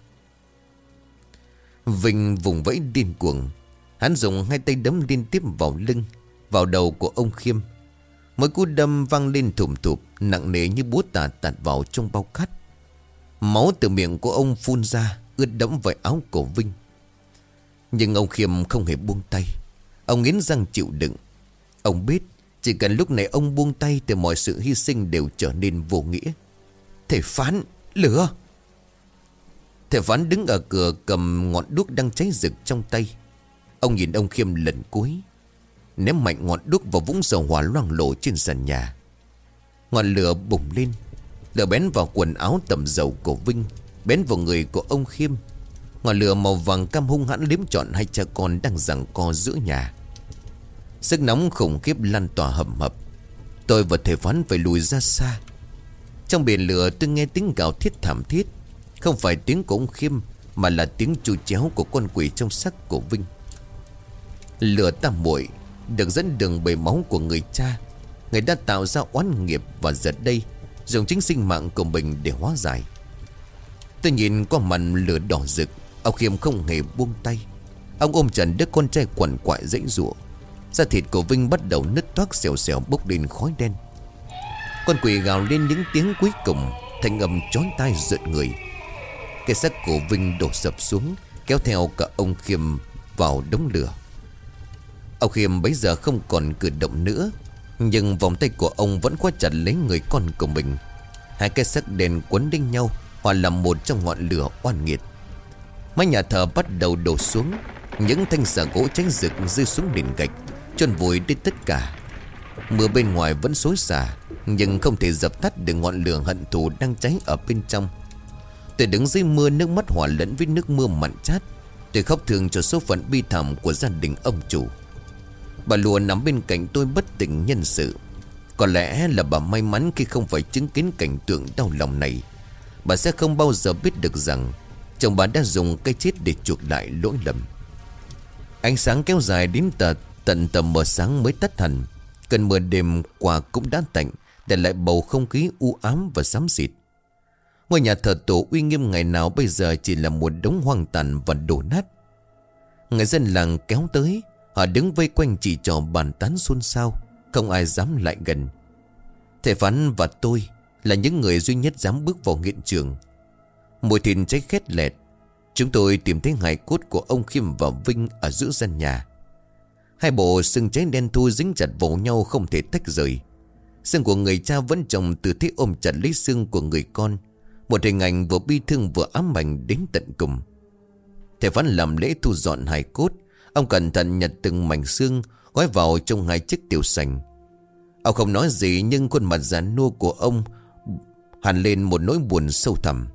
Vinh vùng vẫy điên cuồng. Hắn dùng hai tay đấm liên tiếp vào lưng, Vào đầu của ông Khiêm. Mỗi cú đâm văng lên thùm thụp, Nặng nề như búa tà tạt vào trong bao cát Máu từ miệng của ông phun ra, Ướt đẫm vải áo cổ Vinh. Nhưng ông Khiêm không hề buông tay. Ông nghiến răng chịu đựng. Ông biết, Chỉ cần lúc này ông buông tay Thì mọi sự hy sinh đều trở nên vô nghĩa. Thầy phán, Lửa. Thầy phán đứng ở cửa cầm ngọn đuốc đang cháy rực trong tay. Ông nhìn ông Khiêm lần cuối. Ném mạnh ngọn đuốc vào vũng dầu hỏa loang lộ trên sàn nhà. Ngọn lửa bùng lên, Lửa bén vào quần áo tầm dầu của Vinh, Bén vào người của ông Khiêm. Ngọn lửa màu vàng cam hung hãn liếm trọn hai cha con đang giằng co giữa nhà. Sức nóng khủng khiếp lan tỏa hầm hập. Tôi và thể phán phải lùi ra xa. Trong biển lửa, tôi nghe tiếng gào thiết thảm thiết. Không phải tiếng của ông Khiêm, Mà là tiếng chu chéo của con quỷ trong sắc của Vinh. Lửa tam muội được dẫn đường bởi máu của người cha. Người đã tạo ra oán nghiệp Và giờ đây, Dùng chính sinh mạng của mình để hóa giải. Tôi nhìn qua màn lửa đỏ rực Ông Khiêm không hề buông tay. Ông ôm trần đứa con trai quằn quại dãy rụa Da thịt của Vinh bắt đầu nứt toác xèo xèo bốc lên khói đen. Con quỷ gào lên những tiếng cuối cùng, Thanh âm chói tai rợn người. Cái xác của Vinh đổ sập xuống, Kéo theo cả ông Khiêm vào đống lửa. Ông Khiêm bấy giờ không còn cử động nữa, Nhưng vòng tay của ông vẫn quá chặt lấy người con của mình. Hai cái sắc đèn quấn đinh nhau, Hòa làm một trong ngọn lửa oan nghiệt. Mái nhà thờ bắt đầu đổ xuống, Những thanh xà gỗ cháy rực rơi xuống nền gạch, chôn vùi đi tất cả. Mưa bên ngoài vẫn xối xả, Nhưng không thể dập tắt được ngọn lửa hận thù đang cháy ở bên trong. Tôi đứng dưới mưa nước mắt hòa lẫn với nước mưa mặn chát. Tôi khóc thương cho số phận bi thảm của gia đình ông chủ. Bà lùa nằm bên cạnh tôi bất tỉnh nhân sự. Có lẽ là bà may mắn khi không phải chứng kiến cảnh tượng đau lòng này. Bà sẽ không bao giờ biết được rằng Chồng bà đã dùng cây chết để chuộc lại lỗi lầm. Ánh sáng kéo dài đến tờ, tận tầm mờ sáng mới tắt hẳn. Cơn mưa đêm qua cũng đã tạnh Để lại bầu không khí u ám và xám xịt. Ngôi nhà thờ tổ uy nghiêm ngày nào bây giờ chỉ là một đống hoang tàn và đổ nát. Người dân làng kéo tới Họ đứng vây quanh chỉ trò bàn tán xôn xao, Không ai dám lại gần. Thầy Phán và tôi Là những người duy nhất dám bước vào hiện trường. Mùi thịt cháy khét lẹt. Chúng tôi tìm thấy hài cốt của ông Khiêm và Vinh Ở giữa sân nhà. Hai bộ xương cháy đen thui dính chặt vào nhau Không thể tách rời. Xương của người cha vẫn chồng từ thế ôm chặt lấy xương của người con. Một hình ảnh vừa bi thương vừa ám ảnh đến tận cùng. Thầy Phán làm lễ thu dọn hài cốt. Ông cẩn thận nhặt từng mảnh xương, Gói vào trong hai chiếc tiểu sành. Ông không nói gì, nhưng khuôn mặt già nua của ông Hàn lên một nỗi buồn sâu thẳm.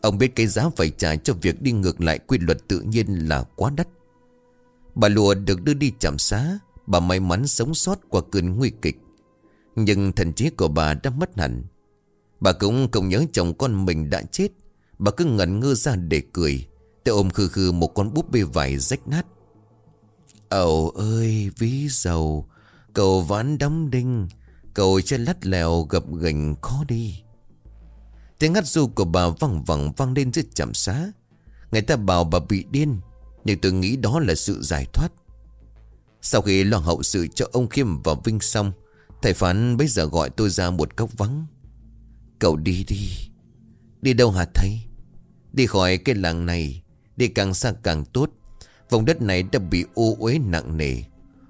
Ông biết cái giá phải trả cho việc đi ngược lại quy luật tự nhiên là quá đắt. Bà lùa được đưa đi chạm xá, Bà may mắn sống sót qua cơn nguy kịch. Nhưng thần trí của bà đã mất hẳn. Bà cũng không nhớ chồng con mình đã chết. Bà cứ ngẩn ngơ ra để cười Tôi ôm khư khư một con búp bê vải rách nát. Ầu ơi, ví dầu Cầu ván đóng đinh Cầu chân lắt lèo gập gành khó đi. Tiếng hát ru của bà văng vẳng vang lên dưới chạm xá. Người ta bảo bà bị điên, Nhưng tôi nghĩ đó là sự giải thoát. Sau khi lo hậu sự cho ông Khiêm và Vinh xong, Thầy phán bây giờ gọi tôi ra một góc vắng. Cậu đi đi Đi đâu hả thầy? Đi khỏi cái làng này, Đi càng xa càng tốt. Vùng đất này đã bị ô uế nặng nề.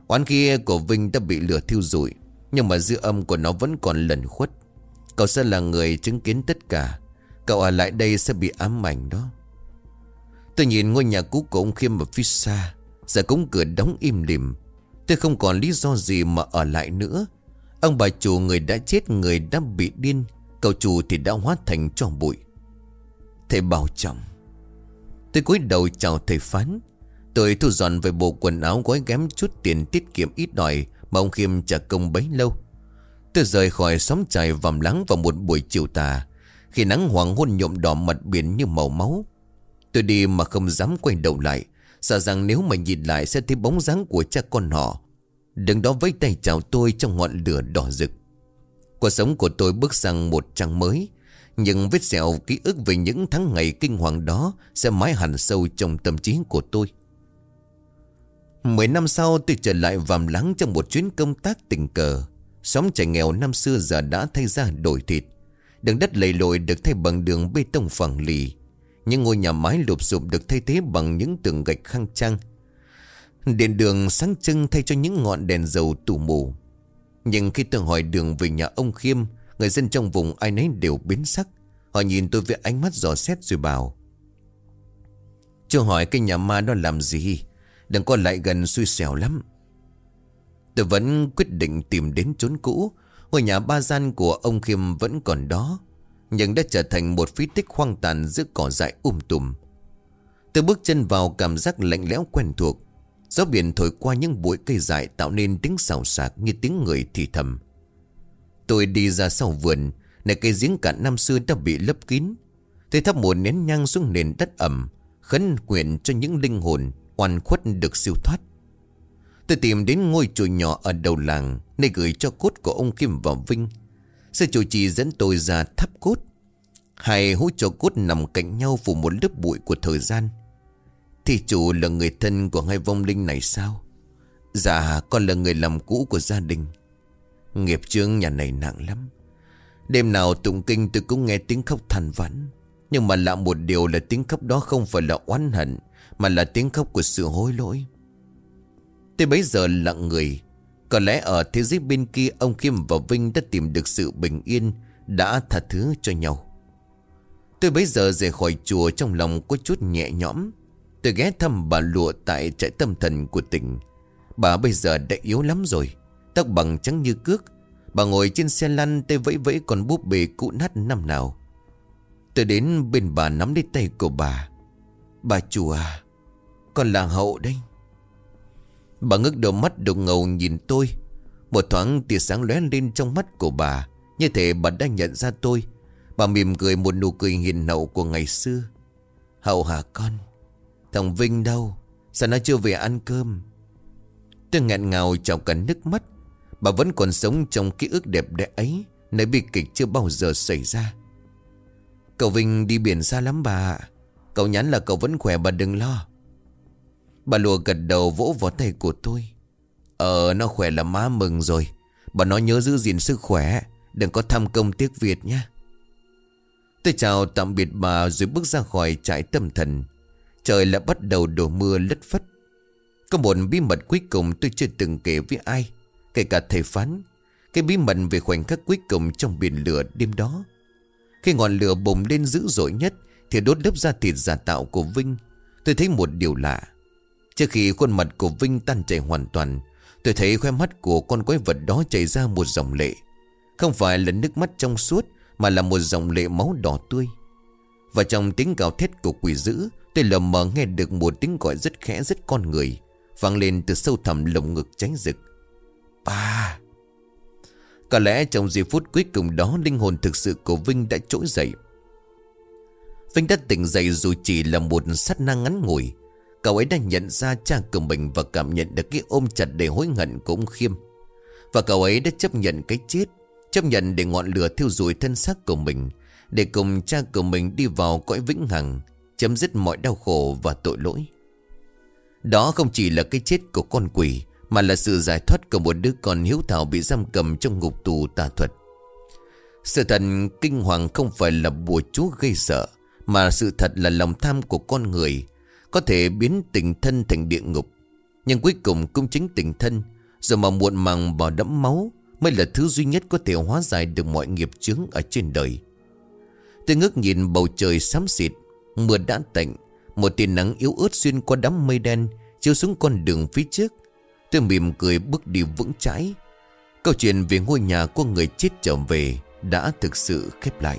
Oán kia của Vinh đã bị lửa thiêu rụi, Nhưng mà dư âm của nó vẫn còn lẩn khuất. Cậu sẽ là người chứng kiến tất cả. Cậu ở lại đây sẽ bị ám ảnh đó. Tôi nhìn ngôi nhà cũ của ông Khiêm ở phía xa, Giờ cũng cửa đóng im lìm. Tôi không còn lý do gì mà ở lại nữa. Ông bà chủ người đã chết, Người đã bị điên, Cậu chủ thì đã hóa thành cho bụi. Thầy bảo trọng Tôi cúi đầu chào thầy phán. Tôi thu dọn về bộ quần áo gói ghém chút tiền tiết kiệm ít đòi, Mà ông Khiêm trả công bấy lâu. Tôi rời khỏi xóm trài vàm lắng vào một buổi chiều tà. Khi nắng hoàng hôn nhộm đỏ mặt biển như màu máu, Tôi đi mà không dám quay đầu lại. Sợ rằng nếu mà nhìn lại sẽ thấy bóng dáng của cha con họ. Đứng đó với tay chào tôi trong ngọn lửa đỏ rực. Cuộc sống của tôi bước sang một trang mới, Nhưng vết sẹo ký ức về những tháng ngày kinh hoàng đó Sẽ mãi hẳn sâu trong tâm trí của tôi. Mười năm sau tôi trở lại vàm lắng trong một chuyến công tác tình cờ. Xóm trẻ nghèo năm xưa giờ đã thay ra đổi thịt. Đường đất lầy lội được thay bằng đường bê tông phẳng lì. Những ngôi nhà mái lụp sụp được thay thế bằng những tường gạch khang trang. Điện đường sáng trưng thay cho những ngọn đèn dầu tủ mù. Nhưng khi tôi hỏi đường về nhà ông Khiêm, Người dân trong vùng ai nấy đều biến sắc. Họ nhìn tôi với ánh mắt giò xét rồi bảo Chưa hỏi cái nhà ma đó làm gì? Đừng có lại gần xui xẻo lắm. Tôi vẫn quyết định tìm đến chốn cũ. Ngôi nhà ba gian của ông Khiêm vẫn còn đó, Nhưng đã trở thành một phí tích hoang tàn giữa cỏ dại um tùm. Tôi bước chân vào cảm giác lạnh lẽo quen thuộc. Gió biển thổi qua những bụi cây dại tạo nên tiếng xào xạc như tiếng người thì thầm. Tôi đi ra sau vườn Này cây giếng cả năm xưa đã bị lấp kín. Tôi thắp một nén nhang xuống nền đất ẩm, Khấn nguyện cho những linh hồn oan khuất được siêu thoát. Tôi tìm đến ngôi chùa nhỏ ở đầu làng, Nơi gửi cho cốt của ông Kim và Vinh. Sư chủ trì dẫn tôi ra thắp cốt. Hai hũ cho cốt nằm cạnh nhau phủ một lớp bụi của thời gian. Thì chủ là người thân của hai vong linh này sao? Dạ con là người làm cũ của gia đình. Nghiệp chướng nhà này nặng lắm. Đêm nào tụng kinh tôi cũng nghe tiếng khóc than vãn. Nhưng mà lạ một điều là tiếng khóc đó không phải là oán hận mà là tiếng khóc của sự hối lỗi. Tôi bấy giờ lặng người, Có lẽ ở thế giới bên kia, Ông Kim và Vinh đã tìm được sự bình yên, Đã tha thứ cho nhau. Tôi bấy giờ rời khỏi chùa Trong lòng có chút nhẹ nhõm. Tôi ghé thăm bà lụa Tại trại tâm thần của tỉnh. Bà bây giờ đã yếu lắm rồi, Tóc bằng trắng như cước. Bà ngồi trên xe lăn, tay vẫy vẫy con búp bê cũ nát năm nào. Tôi đến bên bà nắm lấy tay của bà. Bà chùa à con là hậu đây. Bà ngước đôi mắt đục ngầu nhìn tôi. Một thoáng tia sáng lóe lên trong mắt của bà. Như thể bà đã nhận ra tôi. Bà mỉm cười một nụ cười hiền hậu của ngày xưa. Hậu hả con? Thằng Vinh đâu? Sao nó chưa về ăn cơm? Tôi nghẹn ngào chọc cả nước mắt. Bà vẫn còn sống trong ký ức đẹp đẽ ấy. Nơi bi kịch chưa bao giờ xảy ra. Cậu Vinh đi biển xa lắm bà Cậu nhắn là cậu vẫn khỏe bà đừng lo. Bà lùa gật đầu vỗ vào tay của tôi. Ờ nó khỏe là má, mừng rồi. Bà nói nhớ giữ gìn sức khỏe, Đừng có tham công tiếc Việt nhé. Tôi chào tạm biệt bà rồi bước ra khỏi trại tâm thần. Trời lại bắt đầu đổ mưa lất phất. Có một bí mật cuối cùng tôi chưa từng kể với ai, Kể cả thầy phán. Cái bí mật về khoảnh khắc cuối cùng trong biển lửa đêm đó. Khi ngọn lửa bùng lên dữ dội nhất Thì đốt lớp da thịt giả tạo của Vinh. Tôi thấy một điều lạ. Trước khi khuôn mặt của Vinh tan chảy hoàn toàn, Tôi thấy khoe mắt của con quái vật đó chảy ra một dòng lệ. Không phải là nước mắt trong suốt, Mà là một dòng lệ máu đỏ tươi. Và trong tiếng gào thét của quỷ dữ, Tôi lờ mờ nghe được một tiếng gọi rất khẽ, rất con người, vang lên từ sâu thẳm lồng ngực cháy rực. Ba! Có lẽ trong giây phút cuối cùng đó, Linh hồn thực sự của Vinh đã trỗi dậy. Vinh đã tỉnh dậy dù chỉ là một sát na ngắn ngủi Cậu ấy đã nhận ra cha của mình Và cảm nhận được cái ôm chặt đầy hối hận của ông Khiêm. Và cậu ấy đã chấp nhận cái chết, Chấp nhận để ngọn lửa thiêu rụi thân xác của mình, Để cùng cha của mình đi vào cõi vĩnh hằng, Chấm dứt mọi đau khổ và tội lỗi. Đó không chỉ là cái chết của con quỷ, Mà là sự giải thoát của một đứa con hiếu thảo Bị giam cầm trong ngục tù tà thuật. Sự thật kinh hoàng không phải là bùa chú gây sợ, Mà sự thật là lòng tham của con người có thể biến tình thân thành địa ngục. Nhưng cuối cùng cũng chính tình thân, giờ mà muộn màng bỏ đẫm máu Mới là thứ duy nhất có thể hóa giải được mọi nghiệp chướng ở trên đời. Tôi ngước nhìn bầu trời xám xịt, Mưa đã tạnh, Một tia nắng yếu ớt xuyên qua đám mây đen, Chiếu xuống con đường phía trước. Tôi mỉm cười bước đi vững chãi. Câu chuyện về ngôi nhà của người chết trở về Đã thực sự khép lại.